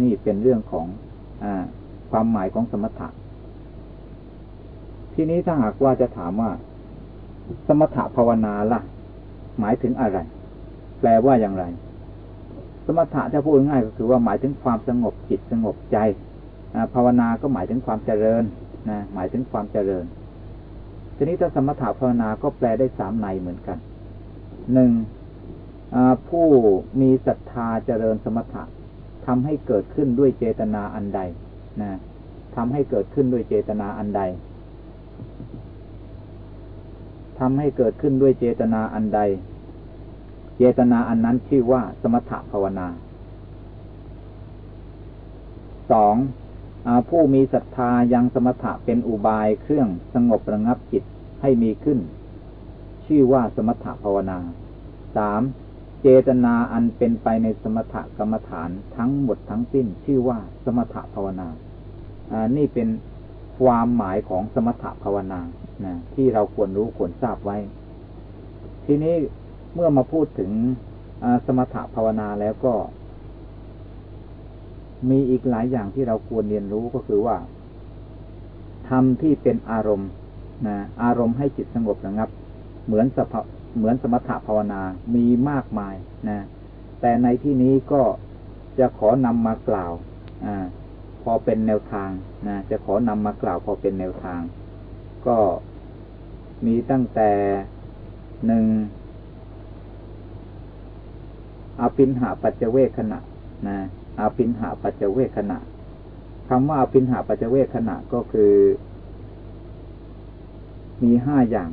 นี่เป็นเรื่องของอความหมายของสมถะ ทีนี้ถ้าหากว่าจะถามว่า สมถะภาวนาล่ะ หมายถึงอะไร แปลว่าอย่างไร สมถะถ้าพูดง่ายก็คือว่าหมายถึงความสงบจิตสงบใจภาวนาก็หมายถึงความเจริญนะหมายถึงความเจริญ ทีนี้ถ้าสมถะภาวนาก็แปลได้สามในเหมือนกันหนึ่งผู้มีศรัทธาเจริญสมถะทำให้เกิดขึ้นด้วยเจตนาอันใดนะทำให้เกิดขึ้นด้วยเจตนาอันใด ทำให้เกิดขึ้นด้วยเจตนาอันใด เจตนาอันนั้นชื่อว่าสมถภาวนาสองอผู้มีศรัทธายังสมถะเป็นอุบายเครื่องสงบระงับจิตให้มีขึ้น ชื่อว่าสมถภาวนาสามเจตนาอันเป็นไปในสมถกรรมฐานทั้งหมดทั้งสิ้น ชื่อว่าสมถภาวนาอ่านี่เป็นความหมายของสมถภาวนา นะที่เราควรรู้ควรทราบไว้ ทีนี้เมื่อมาพูดถึงสมถะภาวนาแล้วก็ มีอีกหลายอย่างที่เราควรเรียนรู้ก็คือว่าทำที่เป็นอารมณ์นะอารมณ์ให้จิตสงบระงับ เหมือนสภเหมือนสมถะภาวนามีมากมายนะ แต่ในที่นี้ก็จะขอนำมากล่าวอพอเป็นแนวทางนะจะขอนำมากล่าวพอเป็นแนวทาง ก็ มีตั้งแต่หนึ่งอาปินหาปัจเจเวขณะนะอาปินหาปัจเจเวขณะคำว่าอาปินหาปัจเจเวขณะก็คือ มีห้าอย่าง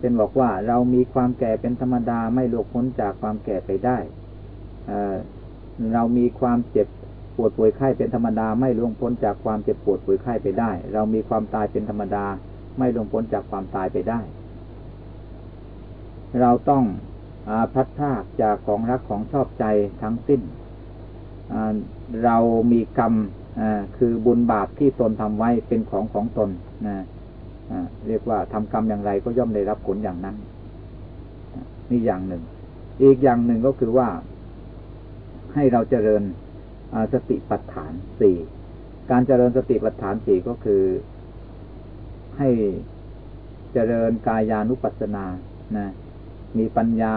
เป็นบอกว่าเรามีความแก่เป็นธรรมดาไม่หลุดพ้นจากความแก่ไปได้เเรามีความเจ็บปวดป่วยไข้เป็นธรรมดา ไม่ล่วงพ้นจากความเจ็บปวดป่วยไข้ไปได้ เรามีความตายเป็นธรรมดา ไม่ลงพ้นจากความตายไปได้ เราต้องพัดพากจากของรักของชอบใจทั้งสิ้น เรามีกรรมคือบุญบาปที่ตนทำไว้เป็นของของตนนะเรียกว่าทำกรรมอย่างไรก็ย่อมได้รับผลอย่างนั้น นี่อย่างหนึ่ง อีกอย่างหนึ่งก็คือว่าให้เราเจริญสติปัฏฐานสี่การเจริญสติปัฏฐานสี่ก็คือ ให้เจริญกายานุปัสสนานะมีปัญญา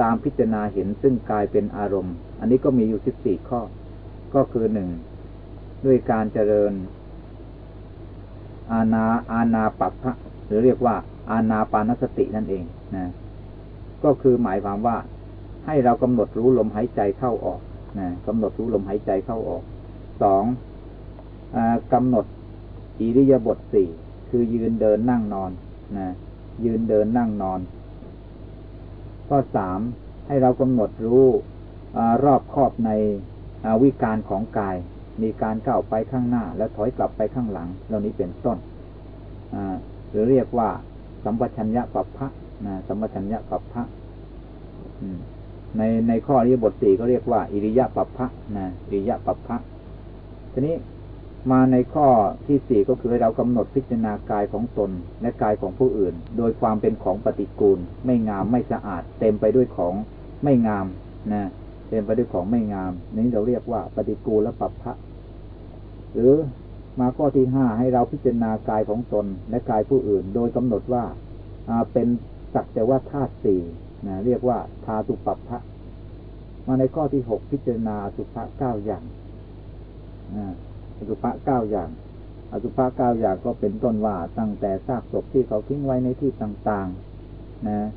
ตามพิจารณาเห็นซึ่งกายเป็นอารมณ์ อันนี้ก็มีอยู่สิบสี่ข้อ ก็คือหนึ่งด้วยการเจริญ อาณาอาณาปัพพะหรือเรียกว่า อานาปานสตินั่นเองนะก็คือหมายความว่า ให้เรากำหนดรู้ลมหายใจเข้าออกนะกำหนดรู้ลมหายใจเข้าออกสองอกำหนด อิริยาบถสี่คือยืนเดินนั่งนอนนะยืนเดินนั่งนอน ข้อสามให้เรากำหนดรู้อรอบครอบในวิการของกาย มีการก้าวไปข้างหน้า และถอยกลับไปข้างหลัง เหล่านี้เป็นต้นหรือเรียกว่า สัมปชัญญะปัปพะนะสัมปชัญญะปัปพะในในข้อนี้บทสี่ก็เรียกว่า อิริยะปัปพะนะอิริยะปัปพะทีนี้ มาในข้อที่สี่ก็คือให้เรากำหนดพิจารณากายของตน และกายของผู้อื่น โดยความเป็นของปฏิกูล ไม่งามไม่สะอาด เต็มไปด้วยของไม่งามนะเต็มไปด้วยของไม่งาม นี้เราเรียกว่าปฏิกูลและปัปพะหรือมาข้อที่ห้าให้เราพิจารณากายของตน และกายผู้อื่น โดยกำหนดว่าเป็นสักแต่ว่าธาตุสี่นะเรียกว่าธาตุปัปพะมาในข้อที่หกพิจารณาสุภะเก้าอย่าง อสุภะเก้าอย่าง อสุภะเก้าอย่างก็เป็นต้นว่าตั้งแต่ซากศพที่เขาทิ้งไว้ในที่ต่างๆนะ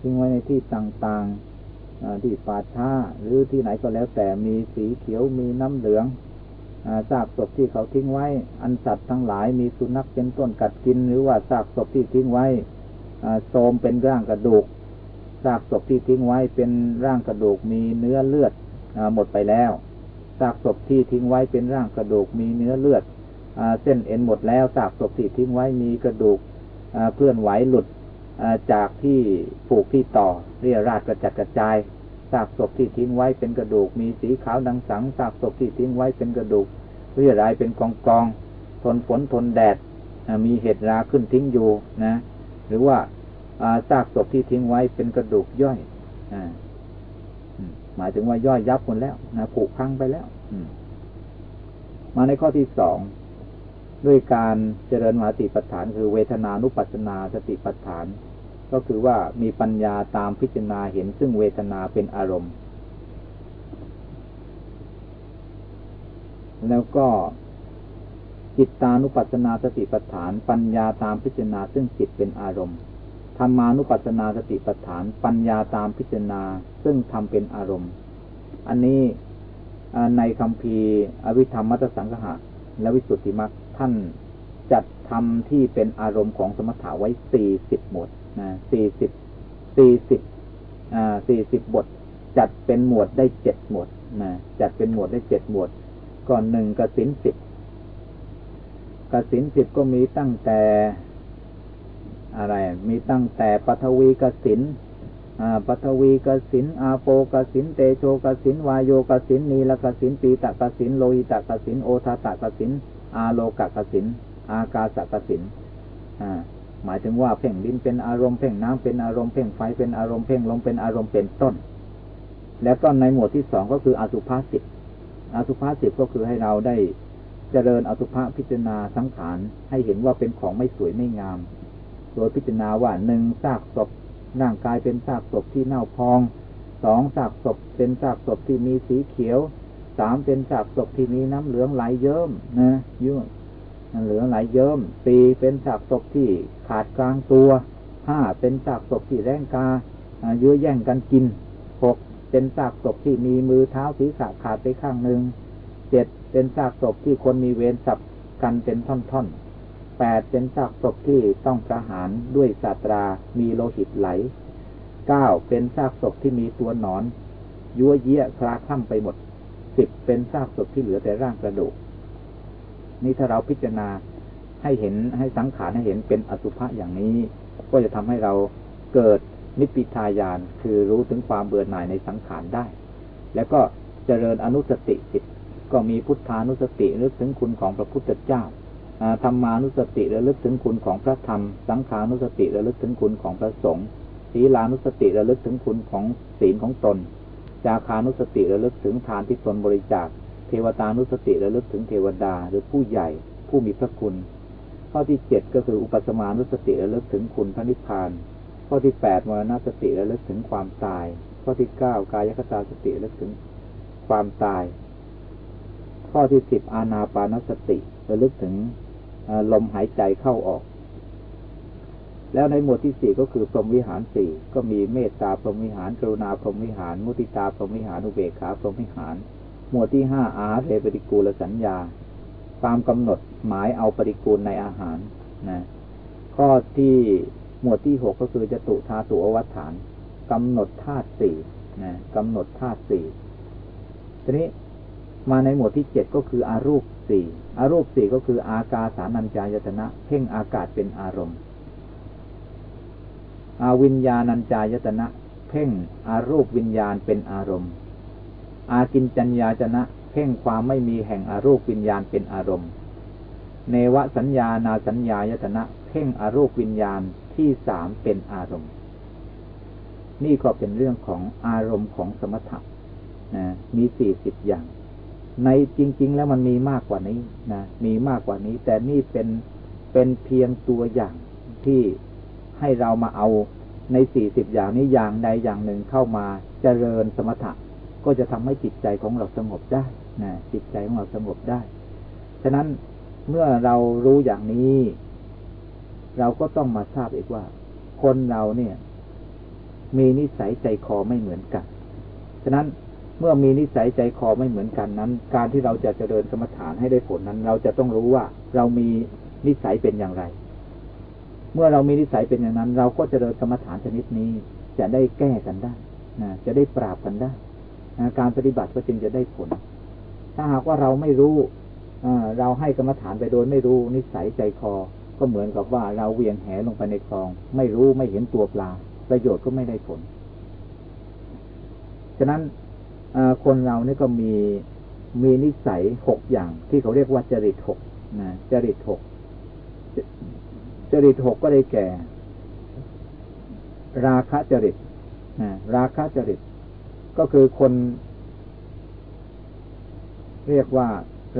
ทิ้งไว้ในที่ต่างๆที่ป่าช้าหรือที่ไหนก็แล้วแต่มีสีเขียวมีน้ำเหลืองซากศพที่เขาทิ้งไว้ อันสัตว์ทั้งหลายมีสุนัขเป็นต้นกัดกิน หรือว่าซากศพที่ทิ้งไว้โทมเป็นร่างกระดูกซากศพที่ทิ้งไว้เป็นร่างกระดูกมีเนื้อเลือดหมดไปแล้ว ซากศพที่ทิ้งไว้เป็นร่างกระดูกมีเนื้อเลือดเส้นเอ็นหมดแล้วซากศพที่ทิ้งไว้มีกระดูกเคลื่อนไหวหลุดจากที่ผูกที่ต่อเรียราดกระจัดกระจายซากศพที่ทิ้งไว้เป็นกระดูกมีสีขาวดังสังซากศพที่ทิ้งไว้เป็นกระดูกเรียรายเป็นกองกองทนฝนทนแดดมีเห็ดราขึ้นทิ้งอยู่นะ หรือว่าซากศพที่ทิ้งไว้เป็นกระดูกย่อย หมายถึงว่าย่อยยับหมดแล้วนะผุพังไปแล้วมาในข้อที่สองด้วยการเจริญมาติปัฏฐาน คือเวทนานุปัสนาสติปัฏฐาน ก็คือว่ามีปัญญาตามพิจารณาเห็นซึ่งเวทนาเป็นอารมณ์ แล้วก็จิตตานุปัสนาสติปัฏฐาน ปัญญาตามพิจารณาซึ่งจิตเป็นอารมณ์ ธรรมานุปัสสนาสติปัฏฐาน ปัญญาตามพิจารณา ซึ่งทำเป็นอารมณ์ อันนี้ในคำพีอวิธรรมมัตสังหะและวิสุทธิมรรคท่านจัดทำที่เป็นอารมณ์ของสมถะไว้สี่สิบหมวดนะสี่สิบสี่สิบอ่าสี่สิบบท จัดเป็นหมวดได้เจ็ดหมวดนะจัดเป็นหมวดได้เจ็ดหมวด ก่อนหนึ่งกสินสิบกสินสิบก็มีตั้งแต่ อะไร มีตั้งแต่ปฐวีกสินปฐวีกสินอาโปกสินเตโชกสินวายโยกสินนีลกสินปีตะกสินโลหิตะกสินโอทาตะกสินอาโลกกสินอากาสกสินหมายถึงว่าเพ่งดินเป็นอารมณ์เพ่งน้ำเป็นอารมณ์เพ่งไฟเป็นอารมณ์เพ่งลมเป็นอารมณ์เป็นต้น แล้วก็ในหมวดที่สองก็คืออสุภาสิตอสุภาสิตก็คือให้เราได้เจริญอสุภาพิจารณาสังขารให้เห็นว่าเป็นของไม่สวยไม่งาม โดยพิจารณาว่าหนึ่งซากศพร่างกายเป็นซากศพที่เน่าพองสองซากศพเป็นซากศพที่มีสีเขียวสามเป็นซากศพที่มีน้ำเหลืองไหลเยิ้มนะยุ่งน้ำเหลืองไหลเยิ้มสี่เป็นซากศพที่ขาดกลางตัวห้าเป็นซากศพที่แรงกาเยื้อแย่งกันกินหกเป็นซากศพที่มีมือเท้าศีรษะขาดไปข้างหนึ่งเจ็ดเป็นซากศพที่คนมีเวรสับกันเป็นท่อนๆ แปดเป็นซากศพที่ต้องประหารด้วยสาตรา มีโลหิตไหลเก้าเป็นซากศพที่มีตัวหนอน ยั่วเยี่ยคลาคล่ำไปหมดสิบเป็นซากศพที่เหลือแต่ร่างกระดูกนี่ถ้าเราพิจารณาให้เห็นให้สังขารให้เห็นเป็นอสุภะอย่างนี้ ก็จะทำให้เราเกิดนิพพิทายานคือรู้ถึงความเบื่อหน่ายในสังขารได้ แล้วก็เจริญอนุสติจิตก็มีพุทธานุสตินึกถึงคุณของพระพุทธเจ้า ธรรมานุสติระลึกถึงคุณของพระธรรม สังขานุสติระลึกถึงคุณของพระสงฆ์ศีลานุสติระลึกถึงคุณของศีลของตน จาคานุสติระลึกถึงทานที่ตนบริจาค เทวตานุสติระลึกถึงเทวดาหรือผู้ใหญ่ผู้มีพระคุณ ข้อที่เจ็ดก็คืออุปสมานุสติระลึกถึงคุณพระนิพพาน ข้อที่แปดมรณสติระลึกถึงความตาย ข้อที่เก้ากายคตาสติระลึกถึงความตาย ข้อที่สิบอาณาปานสติระลึกถึง ลมหายใจเข้าออก แล้วในหมวดที่สี่ก็คือพรหมวิหารสี่ก็มีเมตตาพรหมวิหาร กรุณาพรหมวิหาร มุติตาพรหมวิหาร อุเบกขาพรหมวิหาร หมวดที่ห้าอาหารเทปฏิกูลสัญญา ความกำหนดหมายเอาปฏิกูลในอาหารนะข้อที่หมวดที่หกก็คือจตุธาตุอวัฏฐานกำหนดธาตุสี่นะกำหนดธาตุสี่ทีนี้ มาในหมวดที่เจ็ดก็คืออารูปสี่อารูปสี่ก็คืออากาสานัญจายตนะ เพ่งอากาศเป็นอารมณ์ อาวิญญาณัญจายตนะ เพ่งอารูปวิญญาณเป็นอารมณ์ อากินจัญญาจนะ เพ่งความไม่มีแห่งอารูปวิญญาณเป็นอารมณ์ เนวสัญญานาสัญญายตนะ เพ่งอารูปวิญญาณที่สามเป็นอารมณ์ นี่ก็เป็นเรื่องของอารมณ์ของสมถะนะมีสี่สิบอย่าง ในจริง ๆ แล้วมันมีมากกว่านี้นะมีมากกว่านี้ แต่นี่เป็นเป็นเพียงตัวอย่างที่ให้เรามาเอาในสี่สิบอย่างนี้อย่างใดอย่างหนึ่งเข้ามาเจริญสมถะ ก็จะทำให้จิตใจของเราสงบได้นะจิตใจของเราสงบได้ ฉะนั้นเมื่อเรารู้อย่างนี้ เราก็ต้องมาทราบอีกว่า คนเราเนี่ย มีนิสัยใจคอไม่เหมือนกัน ฉะนั้น เมื่อมีนิสัยใจคอไม่เหมือนกันนั้น การที่เราจะเจริญกรรมฐานให้ได้ผลนั้น เราจะต้องรู้ว่าเรามีนิสัยเป็นอย่างไร เมื่อเรามีนิสัยเป็นอย่างนั้น เราก็เจริญกรรมฐานชนิดนี้ จะได้แก้กันได้นะจะได้ปราบกันได้นะการปฏิบัติก็จึงจะได้ผล ถ้าหากว่าเราไม่รู้เราให้กรรมฐานไปโดยไม่รู้นิสัยใจคอ ก็เหมือนกับว่าเราเวียงแหลงไปในคลอง ไม่รู้ไม่เห็นตัวปลา ประโยชน์ก็ไม่ได้ผล ฉะนั้น คนเราเนี่ยก็มีมีนิสัยหกอย่าง ที่เขาเรียกว่าจริตหกนะจริตหกจริตหกก็ได้แก่ ราคะจริตนะราคะจริต ก็คือคน เรียกว่า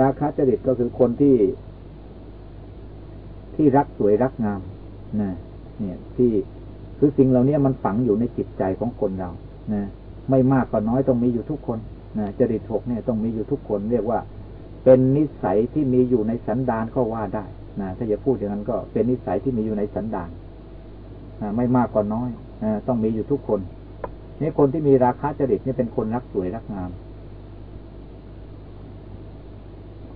ราคะจริตก็คือคนที่ ที่รักสวยรักงามนะเนี่ย ที่คือสิ่งเหล่านี้มันฝังอยู่ในจิตใจของคนเรานะ ไม่มากก็น้อยต้องมีอยู่ทุกคนนะจริตหกเนี่ยต้องมีอยู่ทุกคนเรียกว่า เป็นนิสัยที่มีอยู่ในสันดานก็ว่าได้นะถ้าจะพูดอย่างนั้นก็เป็นนิสัยที่มีอยู่ในสันดานนะไม่มากก็น้อยนะต้องมีอยู่ทุกคนนี่คนที่มีราคาจริตนี่เป็นคนรักสวยรักงาม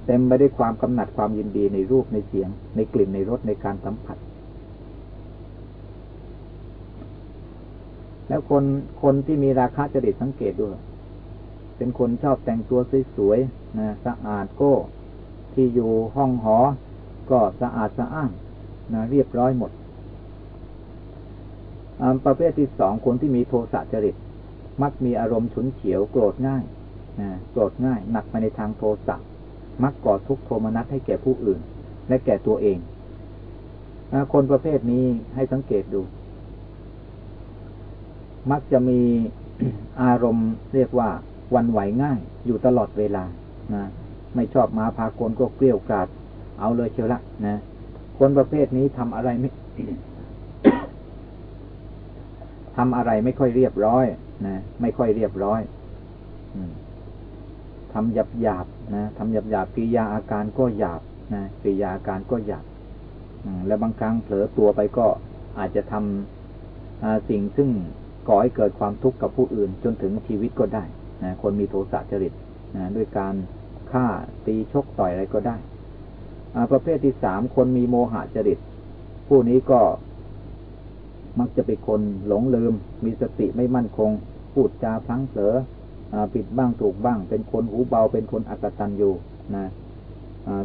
เต็มไปด้วยความกำหนัดความยินดีในรูปในเสียง ในกลิ่นในรสในการสัมผัส แล้วคนคนที่มีราคาจริตสังเกตด้วย เป็นคนชอบแต่งตัวสวยๆนะสะอาดก็ที่อยู่ห้องหอ ก็สะอาดสะอ้านนะเรียบร้อยหมดประเภทที่สองคนที่มีโทสะจริต มักมีอารมณ์ฉุนเฉียวโกรธง่ายนะโกรธง่าย หนักไปในทางโทสะมักก่อทุกขโทมนัสให้แก่ผู้อื่น และแก่ตัวเองคนประเภทนี้ให้สังเกตดู มักจะมีอารมณ์เรียกว่าวันไหวง่าย อยู่ตลอดเวลานะไม่ชอบมาพากลก็เกลี้ยวกราด เอาเลยเชียวละนะคนประเภทนี้ทำอะไรไม่ทำอะไรไม่ค่อยเรียบร้อยนะไม่ค่อยเรียบร้อยทำหยาบหยาบนะทำหยาบหยาบกิยาอาการก็หยาบนะกิยาอาการก็หยาบแล้วบางครั้งเผลอตัวไปก็อาจจะทำสิ่งซึ่ง ก่อให้เกิดความทุกข์กับผู้อื่น จนถึงชีวิตก็ได้นะคนมีโทสะจริตนะด้วยการฆ่าตีชกต่อยอะไรก็ได้ประเภทที่สามคนมีโมหะจริต ผู้นี้ก็มักจะเป็นคนหลงลืม มีสติไม่มั่นคง พูดจาพลั้งเผลอผิดบ้างถูกบ้าง เป็นคนหูเบา เป็นคนอักตันอยู่นะ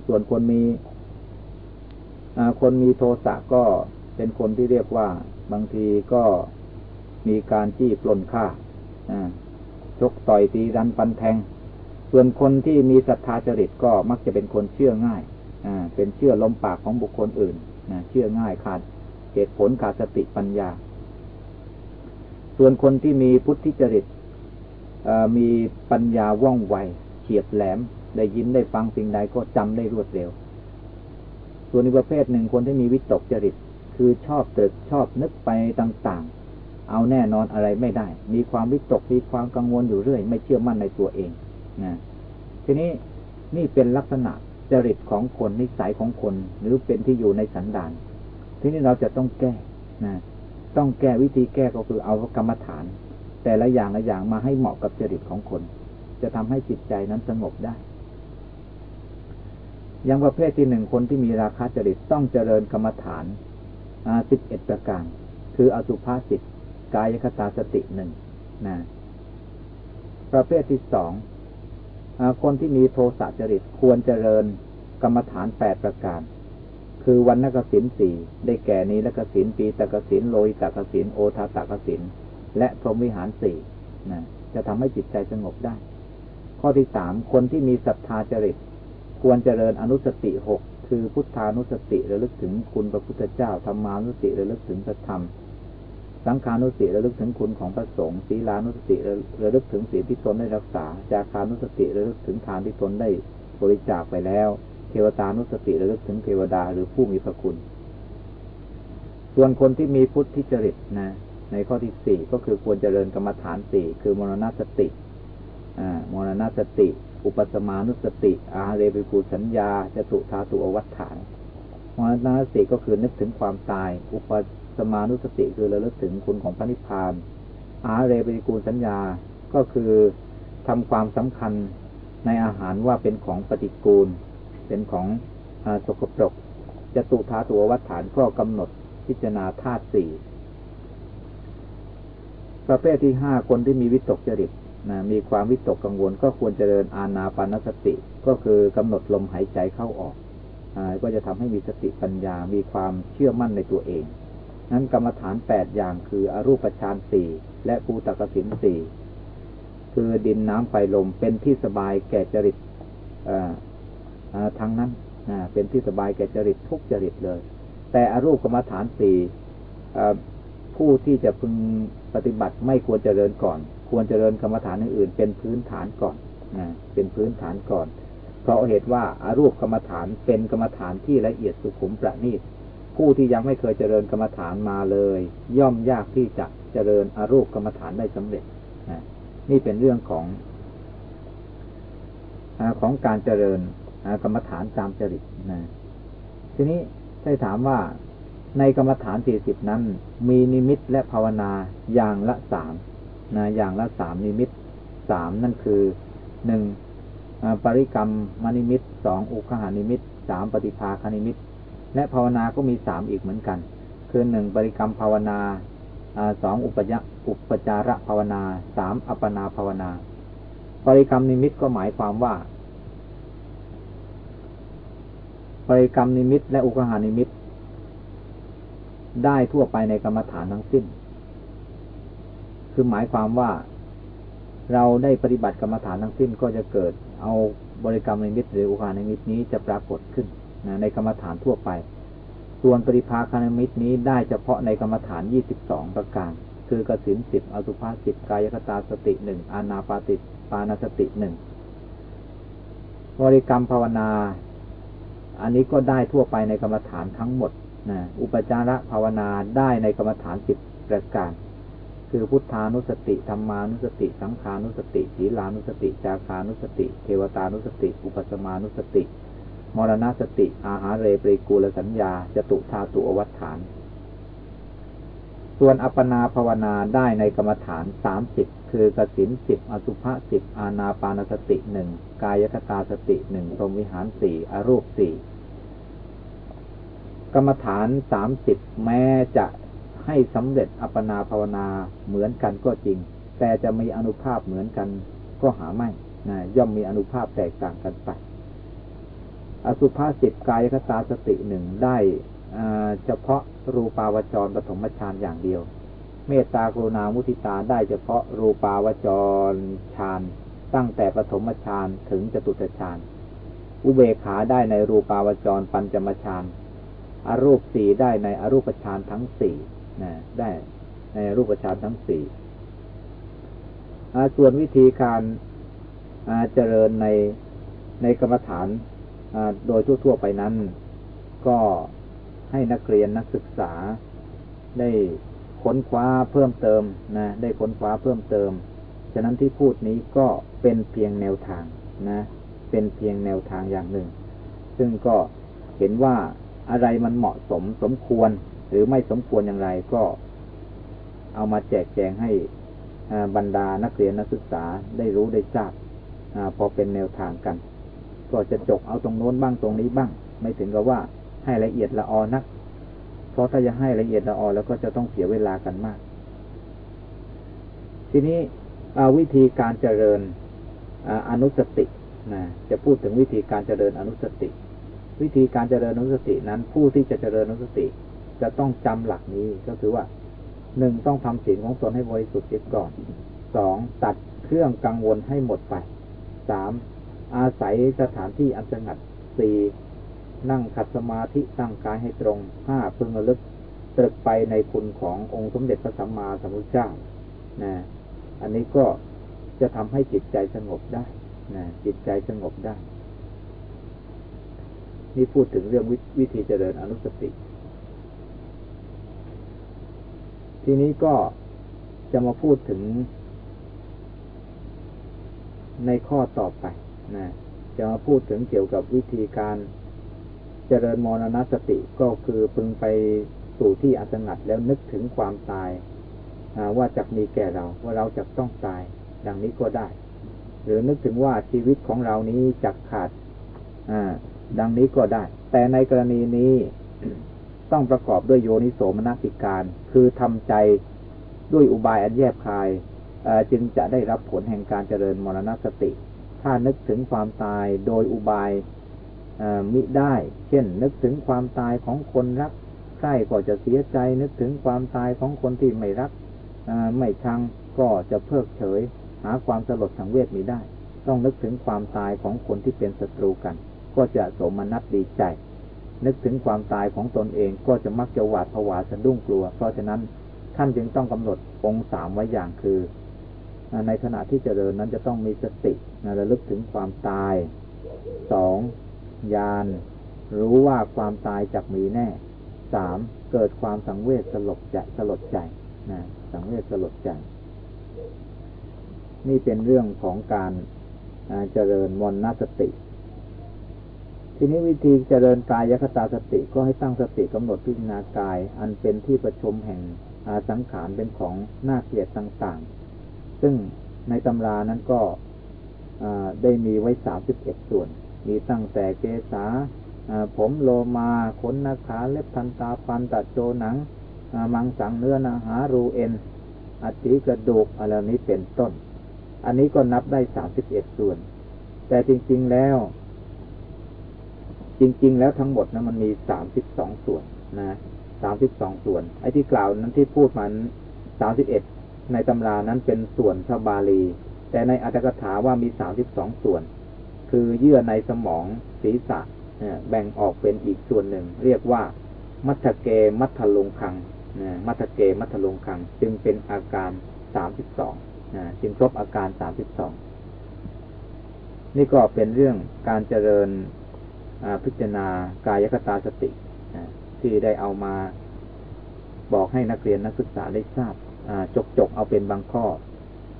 ส่วนคนมีคนมีโทสะก็เป็นคนที่เรียกว่า บางทีก็ มีการจี้ปล้นฆ่าชกต่อยตีรันปันแทง ส่วนคนที่มีศรัทธาจริตก็มักจะเป็นคนเชื่อง่ายเป็นเชื่อลมปากของบุคคลอื่นเชื่อง่ายขาดเหตุผลขาดสติปัญญา ส่วนคนที่มีพุทธิจริตมีปัญญาว่องไวเฉียบแหลม ได้ยินได้ฟังสิ่งใดก็จำได้รวดเร็ว ส่วนอีกประเภทหนึ่งคนที่มีวิตกจริต คือชอบตรึกชอบนึกไปต่าง เอาแน่นอนอะไรไม่ได้ มีความวิตกมีความกังวลอยู่เรื่อย ไม่เชื่อมั่นในตัวเองนะทีนี้นี่เป็นลักษณะจริตของคนนิสัยของคน หรือเป็นที่อยู่ในสันดาน ทีนี้เราจะต้องแก้นะต้องแก้วิธีแก้ก็คือเอากรรมฐาน แต่ละอย่างละอย่างมาให้เหมาะกับจริตของคน จะทำให้จิตใจนั้นสงบได้อย่างประเภทที่หนึ่งคนที่มีราคาจริตต้องเจริญกรรมฐานสิบเอ็ดประการ คืออสุภาสิต กายคตาสติหนึ่งนะประเภทที่สองคนที่มีโทสะจริตควรเจริญกรรมฐานแปดประการ คือวันนกสินสี่ได้แก่นี้และกสินปีตะกสินโลยตะกสินโอทาตะกสินและพรหมวิหารสี่นะจะทำให้จิตใจสงบได้ ข้อที่สามคนที่มีศรัทธาจริต ควรเจริญอนุสติหกคือพุทธานุสติระลึกถึงคุณพระพุทธเจ้าธรรมานุสติระลึกถึงพระธรรม สังขานุสติระลึกถึงคุณของพระสงฆ์ศีลานุสติระลึกถึงศีลที่ตนได้รักษา จาคานุสติระลึกถึงทานที่ตนได้บริจาคไปแล้ว เทวตานุสติระลึกถึงเทวดาหรือผู้มีพระคุณ ส่วนคนที่มีพุทธิจริตนะ ในข้อที่สี่ก็คือควรเจริญกรรมฐานสี่คือมรณสติมรณสติ อุปสมานุสติ อาเรปิปูสัญญาจตุธาตุอวัฏฐานมรณสติก็คือนึกถึงความตาย อุป สมานุสติคือระลึกถึงคุณของพระนิพพาน อาเรปิปูสัญญาก็คือทำความสำคัญในอาหารว่าเป็นของปฏิกูล เป็นของอสกปรกจตุธาตุอวัฏฐานก็กำหนดพิจารณาธาตุสี่ประเภทที่ห้าคนที่มีวิตกจริตนะมีความวิตกกังวล ก็ควรเจริญอาณาปานสติ ก็คือกำหนดลมหายใจเข้าออกอก็จะทำให้มีสติปัญญา มีความเชื่อมั่นในตัวเอง นั้นกรรมฐานแปดอย่างคืออรูปฌานสี่และภูตกสินสี่คือดินน้ำไฟลมเป็นที่สบายแก่จริตทั้งนั้นเป็นที่สบายแก่จริตทุกจริตเลย แต่อรูปกรรมฐานสี่ผู้ที่จะพึงปฏิบัติไม่ควรเจริญก่อน ควรเจริญกรรมฐานอื่นเป็นพื้นฐานก่อนเป็นพื้นฐานก่อน เพราะเหตุว่าอารูปกรรมฐานเป็นกรรมฐานที่ละเอียดสุขุมประณีต ผู้ที่ยังไม่เคยเจริญกรรมฐานมาเลย ย่อมยากที่จะเจริญอรูปกรรมฐานได้สำเร็จนะนี่เป็นเรื่องของอของการเจริญกรรมฐานตามจริตนะทีนี้ได้ถามว่าในกรรมฐานสี่สิบนั้น มีนิมิตและภาวนาอย่างละสามนะอย่างละสามนิมิตสามนั่นคือหนึ่งปริกรรมมนิมิตสองอุคหานิมิตสามปฏิภาคานิมิต และภาวนาก็มีสามอีกเหมือนกัน คือหนึ่งบริกรรมภาวนาสองอุปยะอุปจาระภาวนาสามอัปนาภาวนา บริกรรมนิมิตก็หมายความว่า บริกรรมนิมิต และอุคหานิมิต ได้ทั่วไปในกรรมฐานทั้งสิ้น คือหมายความว่าเราได้ปฏิบัติกรรมฐานทั้งสิ้นก็จะเกิด เอาบริกรรมในมิต หรืออุคาในมิตนี้จะปรากฏขึ้น ในกรรมฐานทั่วไป ส่วนปริภาคานมิตรนี้ได้เฉพาะในกรรมฐานยี่สิบสองประการ คือกสินสิบอสุภาสิบกายคตาสติหนึ่งอานาปาติปานาสติหนึ่งบริกรรมภาวนา อันนี้ก็ได้ทั่วไปในกรรมฐานทั้งหมดนะอุปจาระภาวนาได้ในกรรมฐานสิบประการคือพุทธานุสติธรรมานุสติ สังขานุสติ ศีลานุสติ จาคานุสติ เทวตานุสติ อุปสมานุสติ มรณสติ อาหารเรปริกูลสัญญาจตุธาตุอวัฏฐาน ส่วนอัปนาภาวนาได้ในกรรมฐานสามสิบคือกสินสิบอสุภะสิบอาณาปานสติหนึ่งกายคตาสติหนึ่งพรมวิหารสี่อรูปสี่กรรมฐานสามสิบแม้จะให้สำเร็จอัปนาภาวนาเหมือนกันก็จริง แต่จะมีอนุภาพเหมือนกันก็หาไม่นะย่อมมีอนุภาพแตกต่างกันไป อสุภาสิบกายคตาสติหนึ่งได้เฉพาะรูปาวจรปฐมฌานอย่างเดียว เมตตากรุณามุทิตาได้เฉพาะรูปาวจรฌานตั้งแต่ปฐมฌานถึงจตุตฌานอุเบขาได้ในรูปาวจรปัญจมฌานอารูปสี่ได้ในอรูปฌานทั้งสี่นะได้ในรูปฌานทั้งสี่ส่วนวิธีการเจริญในในกรรมฐาน โดยทั่ว ๆ ไปนั้น ก็ให้นักเรียนนักศึกษา ได้ค้นคว้าเพิ่มเติมนะได้ค้นคว้าเพิ่มเติม ฉะนั้นที่พูดนี้ก็เป็นเพียงแนวทางนะ เป็นเพียงแนวทางอย่างหนึ่ง ซึ่งก็เห็นว่าอะไรมันเหมาะสมสมควรหรือไม่สมควรอย่างไรก็เอามาแจกแจงให้บรรดานักเรียนนักศึกษาได้รู้ได้ทราบอพอเป็นแนวทางกัน ก็จะจกเอาตรงโน้นบ้างตรงนี้บ้าง ไม่ถึงกับว่าให้ละเอียดละออนัก เพราะถ้าจะให้ละเอียดละออแล้วก็จะต้องเสียเวลากันมาก ทีนี้วิธีการเจริญอนุสตินะจะพูดถึงวิธีการเจริญอนุสติ วิธีการเจริญอนุสตินั้นผู้ที่จะเจริญอนุสติ จะต้องจำหลักนี้ก็คือว่าหนึ่งต้องทำศีลของตนให้บริสุทธิ์ก่อนสองตัดเครื่องกังวลให้หมดไปสาม อาศัยสถานที่อันสงัดสี่นั่งขัดสมาธิตั้งกายให้ตรงห้าพึงระลึกตรึกไปในคุณขององค์สมเด็จพระสัมมาสัมพุทธเจ้านะอันนี้ก็จะทำให้จิตใจสงบได้นะจิตใจสงบได้ นี่พูดถึงเรื่องวิธีเจริญอนุสติ ทีนี้ก็จะมาพูดถึงในข้อต่อไป นะจะมาพูดถึงเกี่ยวกับวิธีการเจริญมรณสติก็คือพึงไปสู่ที่อัสงัดแล้วนึกถึงความตายว่าจะมีแก่เราว่าเราจะต้องตายดังนี้ก็ได้ หรือนึกถึงว่าชีวิตของเรานี้จะขาดดังนี้ก็ได้ แต่ในกรณีนี้ต้องประกอบด้วยโยนิโสมนสิการ คือทำใจด้วยอุบายอันแยบคายจึงจะได้รับผลแห่งการเจริญมรณสติ ถ้านึกถึงความตายโดยอุบายมิได้ เช่น นึกถึงความตายของคนรักใครก็จะเสียใจ นึกถึงความตายของคนที่ไม่รักไม่ชังก็จะเพิกเฉย หาความสลดสังเวชมิได้ ต้องนึกถึงความตายของคนที่เป็นศัตรูกัน ก็จะสมนัตดีใจ นึกถึงความตายของตนเองก็จะมักจะหวาดผวาสะดุ้งกลัว เพราะฉะนั้นท่านจึงต้องกำหนดองค์สามไว้อย่างคือ ในขณะที่เจริญนั้นจะต้องมีสติระลึกถึงความตายสองยานรู้ว่าความตายจะมีแน่สามเกิดความสังเวชสลดใจสลดใจนะสังเวชสลดใจ นี่เป็นเรื่องของการเจริญมรณสติ ทีนี้วิธีเจริญกายคตาสติก็ให้ตั้งสติกำหนดพิจารณากาย อันเป็นที่ประชุมแห่งอาสังขารเป็นของน่าเกลียดต่างๆ ซึ่งในตำรานั้นก็ได้มีไว้สามสิบเอ็ดส่วน มีตั้งแต่เกษาผมโลมาขนนาขาเล็บพันตาฟันตัดโจหนัง มังสังเนื้อนาหารูเอ็นอัติกระดูกอะไรนี้เป็นต้น อันนี้ก็นับได้สามสิบเอ็ดส่วน แต่จริง ๆแล้ว จริง ๆ แล้วทั้งหมดนะมันมีสามสิบสองส่วนนะสามสิบสองส่วน ไอ้ที่กล่าวนั้นที่พูดมันสามสิบเอ็ด ในตำรานั้นเป็นส่วนพระบาลี แต่ในอัตถกถาว่ามีสามสิบสองส่วน คือเยื่อในสมองศีรษะแบ่งออกเป็นอีกส่วนหนึ่ง เรียกว่า มัทเกมัทลงคังมัทเกมัทลงคัง จึงเป็นอาการสามสิบสองจึงครบอาการสามสิบสองนี่ก็เป็นเรื่องการเจริญพิจารณากายคตาสติที่ได้เอามาบอกให้นักเรียนนักศึกษาได้ทราบ จกจกเอาเป็นบางข้อ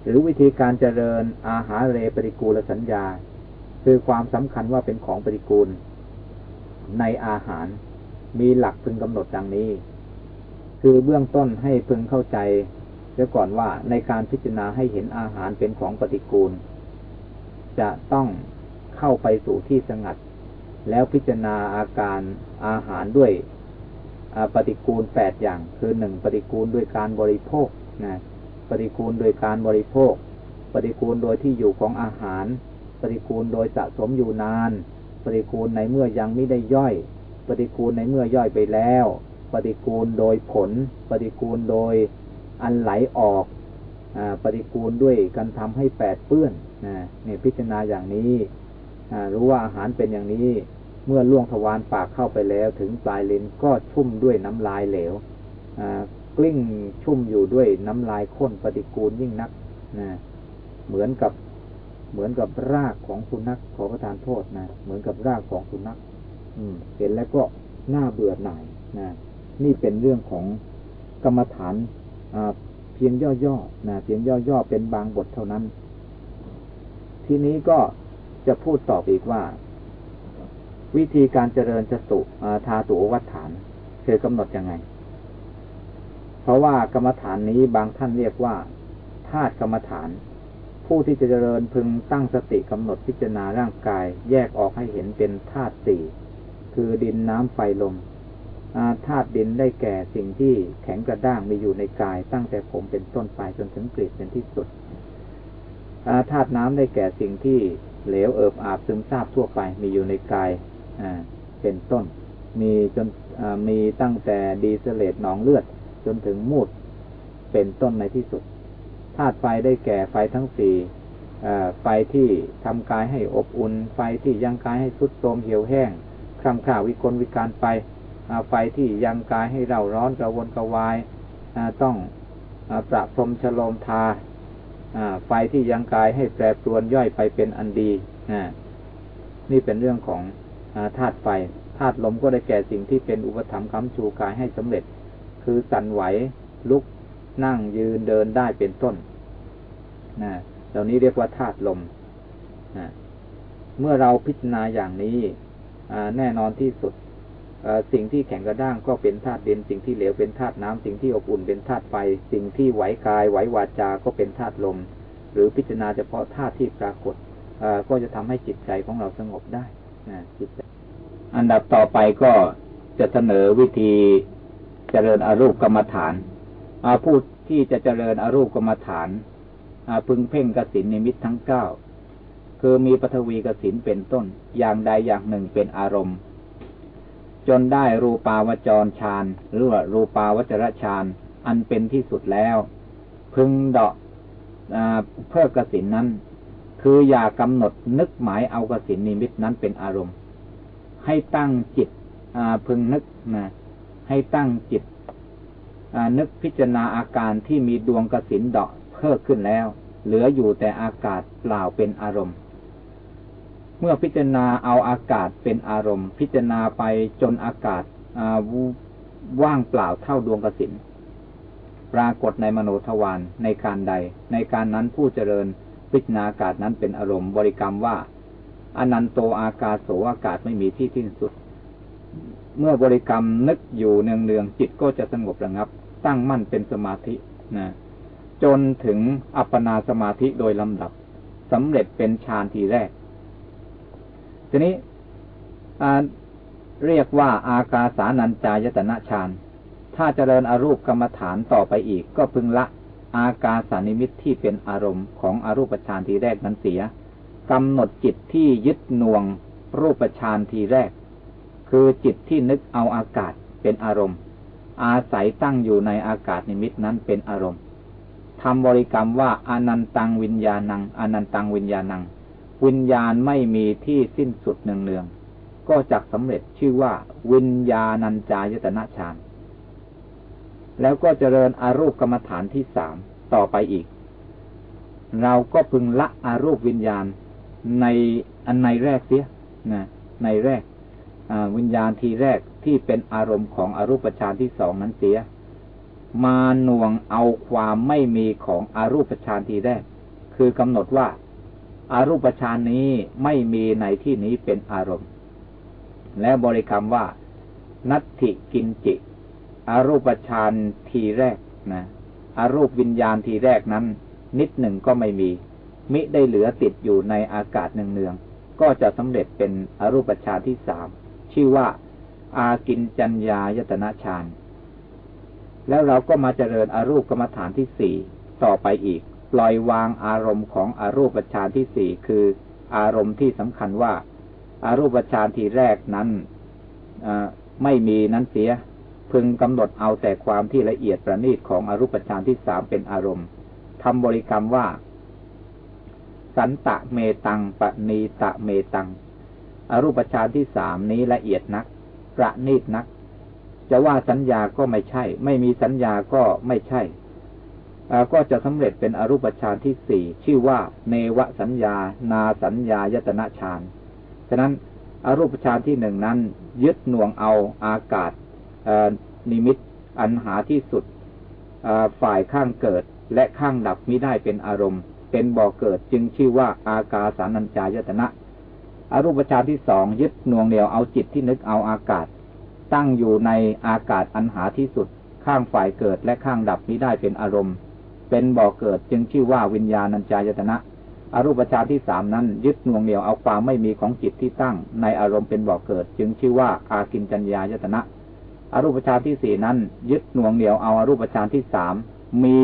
หรือวิธีการเจริญอาหารเรปริกูลสัญญา คือความสำคัญว่าเป็นของปริกูล ในอาหารมีหลักพึงกำหนดดังนี้ คือเบื้องต้นให้พึงเข้าใจเสียก่อนว่าในการพิจารณาให้เห็นอาหารเป็นของปฏิกูล จะต้องเข้าไปสู่ที่สงัด แล้วพิจารณาอาการอาหารด้วย ปฏิกูลแปดอย่างคือหนึ่งปฏิกูลด้วยการบริโภคนะปฏิกูลโดยการบริโภค ปฏิกูลโดยที่อยู่ของอาหาร ปฏิกูลโดยสะสมอยู่นาน ปฏิกูลในเมื่อยังไม่ได้ย่อย ปฏิกูลในเมื่อย่อยไปแล้ว ปฏิกูลโดยผล ปฏิกูลโดยอันไหลออกอปฏิกูลด้วยการทำให้แปดเปื้อนนะเนี่ยพิจารณาอย่างนี้รู้ว่าอาหารเป็นอย่างนี้ เมื่อล่วงทวารปากเข้าไปแล้ว ถึงปลายลิ้นก็ชุ่มด้วยน้ำลายเหลวกลิ้งชุ่มอยู่ด้วยน้ำลายข้นปฏิกูลยิ่งนักนะเหมือนกับเหมือนกับรากของสุนัขขอประทานโทษนะเหมือนกับรากของสุนัขอืม เห็นแล้วก็น่าเบื่อหน่ายนะนี่เป็นเรื่องของกรรมฐานเพียงย่อๆนะเพียงย่อๆเป็นบางบทเท่านั้น ทีนี้ก็จะพูดต่ออีกว่า วิธีการเจริญจตุทาตุวัฏฐาน คือกำหนดยังไง เพราะว่ากรรมฐานนี้บางท่านเรียกว่าธาตุกรรมฐาน ผู้ที่จะเจริญพึงตั้งสติกำหนดพิจารณาร่างกาย แยกออกให้เห็นเป็นธาตุสี่คือดินน้ำไฟลมธาตุดินได้แก่สิ่งที่แข็งกระด้างมีอยู่ในกาย ตั้งแต่ผมเป็นต้นไปจนถึงกรีดเป็นที่สุดธาตุน้ำได้แก่สิ่งที่เหลวเอิบอาบซึมซาบทั่วไปมีอยู่ในกาย เป็นต้น มีจนมีตั้งแต่ดีเสเลตหนองเลือด จนถึงมูดเป็นต้นในที่สุดธาตุไฟได้แก่ไฟทั้งสี่ไฟที่ทำกายให้อบอุ่น ไฟที่ยังกายให้สุดโทมเหี่ยวแห้งคลำข่าววิกลวิการไปไฟที่ยังกายให้เราร้อนกระวนกระวายต้องประพรมฉลมทาไฟที่ยังกายให้แปรปรวนย่อยไปเป็นอันดีนี่เป็นเรื่องของ ธาตุไฟธาตุลมก็ได้แก่สิ่งที่เป็นอุปธรรมคำชูกายให้สำเร็จ คือสั่นไหวลุกนั่งยืนเดินได้เป็นต้นนะเหล่านี้เรียกว่าธาตุลมนะเมื่อเราพิจารณาอย่างนี้แน่นอนที่สุดสิ่งที่แข็งกระด้างก็เป็นธาตุดิน สิ่งที่เหลวเป็นธาตุน้ำสิ่งที่อบอุ่นเป็นธาตุไฟ สิ่งที่ไหวกายไหววาจา ก็เป็นธาตุลม หรือพิจารณาเฉพาะธาตุที่ปรากฏก็จะทำให้จิตใจของเราสงบได้ อันดับต่อไปก็จะเสนอวิธีเจริญอารูปกรรมฐานอาผู้ที่จะเจริญอารูปกรรมฐานพึงเพ่งกสินนิมิตทั้งเก้าคือมีปฐวีกสินเป็นต้น อย่างใดอย่างหนึ่งเป็นอารมณ์ จนได้รูปาวจรฌานหรือว่ารูปาวจรฌานอันเป็นที่สุดแล้ว พึงเดาะเพื่อกสินนั้น คืออย่ากำหนดนึกหมายเอากสินนิมิตนั้นเป็นอารมณ์ ให้ตั้งจิตพึงนึกนะให้ตั้งจิตนึกพิจารณาอาการที่มีดวงกสินเดาะเพิ่มขึ้นแล้ว เหลืออยู่แต่อากาศเปล่าเป็นอารมณ์ เมื่อพิจารณาเอาอากาศเป็นอารมณ์ พิจารณาไปจนอากาศว่างเปล่าเท่าดวงกสินปรากฏในมโนทวารในการใด ในการนั้นผู้เจริญ พิจารณาอากาศนั้นเป็นอารมณ์บริกรรมว่าอนันโตอากาศโสอากาศไม่มีที่สิ้นสุด เมื่อบริกรรมนึกอยู่เนืองๆจิตก็จะสงบระงับ ตั้งมั่นเป็นสมาธินะจนถึงอัปปนาสมาธิโดยลำดับสำเร็จเป็นฌานทีแรก ทีนี้เรียกว่าอากาสานัญจายตนะฌาน ถ้าเจริญอรูปกรรมฐานต่อไปอีก ก็พึงละ อากาสานิมิตที่เป็นอารมณ์ของอรูปฌานทีแรกนั้นเสียกำหนดจิตที่ยึดน่วงรูปฌานทีแรก คือจิตที่นึกเอาอากาศเป็นอารมณ์ อาศัยตั้งอยู่ในอากาศนิมิตนั้นเป็นอารมณ์ทำบริกรรมว่าอนันตังวิญญาณังอนันตังวิญญาณัง วิญญาณไม่มีที่สิ้นสุดเนืองๆก็จักสำเร็จชื่อว่า วิญญาณัญจายตนะฌาน แล้วก็เจริญอารูปกรรมฐานที่สามต่อไปอีก เราก็พึงละอารูปวิญญาณในอันในแรกเสียนะในแรกวิญญาณทีแรกที่เป็นอารมณ์ของอรูปฌานที่สองนั้นเสีย มาหน่วงเอาความไม่มีของอรูปฌานทีแรก คือกำหนดว่าอารูปฌานนี้ไม่มีในที่นี้เป็นอารมณ์ และบริกรรมว่า นัตถิกินจิ อารูปฌานทีแรกนะอารูปวิญญาณทีแรกนั้น นิดหนึ่งก็ไม่มี มิได้เหลือติดอยู่ในอากาศเนืองๆก็จะสำเร็จเป็นอรูปฌานที่สามชื่อว่า อากินจัญญายตนะฌานแล้วเราก็มาเจริญอรูปกรรมฐานที่สี่ต่อไปอีก ปล่อยวางอารมณ์ของอรูปฌานที่สี่คือ อารมณ์ที่สำคัญว่าอารูปฌานที่แรกนั้นไม่มีนั้นเสีย พึงกำหนดเอาแต่ความที่ละเอียดประณีตของอรูปฌานที่สามเป็นอารมณ์ทำบริกรรมว่า สันตะเมตังปณีตะเมตัง อรูปฌานที่สามนี้ละเอียดนัก ประณีตนัก จะว่าสัญญาก็ไม่ใช่ ไม่มีสัญญาก็ไม่ใช่ก็จะสำเร็จเป็นอรูปฌานที่สี่ชื่อว่า เนวสัญญา นาสัญญายตนะฌาน ฉะนั้นอรูปฌานที่หนึ่งนั้น ยึดหน่วงเอาอากาศ นิมิตอันหาที่สุดฝ่ายข้างเกิดและข้างดับมิได้เป็นอารมณ์ เป็นบ่อเกิดจึงชื่อว่าอากาสานัญจายตนะ อรูปฌานที่สองยึดนวงเหนียวเอาจิตที่นึกเอาอากาศ ตั้งอยู่ในอากาศอันหาที่สุด ข้างฝ่ายเกิดและข้างดับนี้ได้เป็นอารมณ์ เป็นบ่อเกิดจึงชื่อว่าวิญญาณัญจายตนะ อรูปฌานที่สามนั้น ยึดน่วงเหนียวเอาความไม่มีของจิตที่ตั้ง ในอารมณ์เป็นบ่อเกิด จึงชื่อว่าอากินจัญญายตนะ อรูปฌานที่สี่นั้น ยึดหน่วงเหนียวเอาอารูปฌานที่สามมี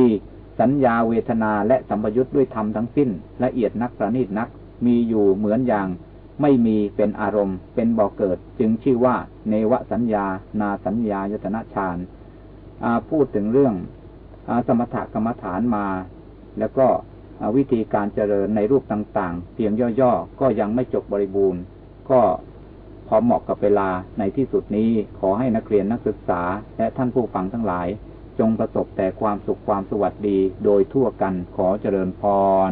สัญญาเวทนาและสัมปยุทธ์ด้วยธรรมทั้งสิ้น ละเอียดนักประณีตนักมีอยู่เหมือนอย่าง ไม่มีเป็นอารมณ์ เป็นบ่อเกิด จึงชื่อว่า เนวสัญญา นาสัญญายตนะฌานพูดถึงเรื่องอสมถกรรมฐานมา แล้วก็วิธีการเจริญในรูปต่างๆ เพียงย่อๆ ก็ยังไม่จบบริบูรณ์ ก็ พอเหมาะกับเวลาในที่สุดนี้ขอให้นักเรียนนักศึกษา และท่านผู้ฟังทั้งหลาย จงประสบแต่ความสุขความสวัสดีโดยทั่วกันขอเจริญพร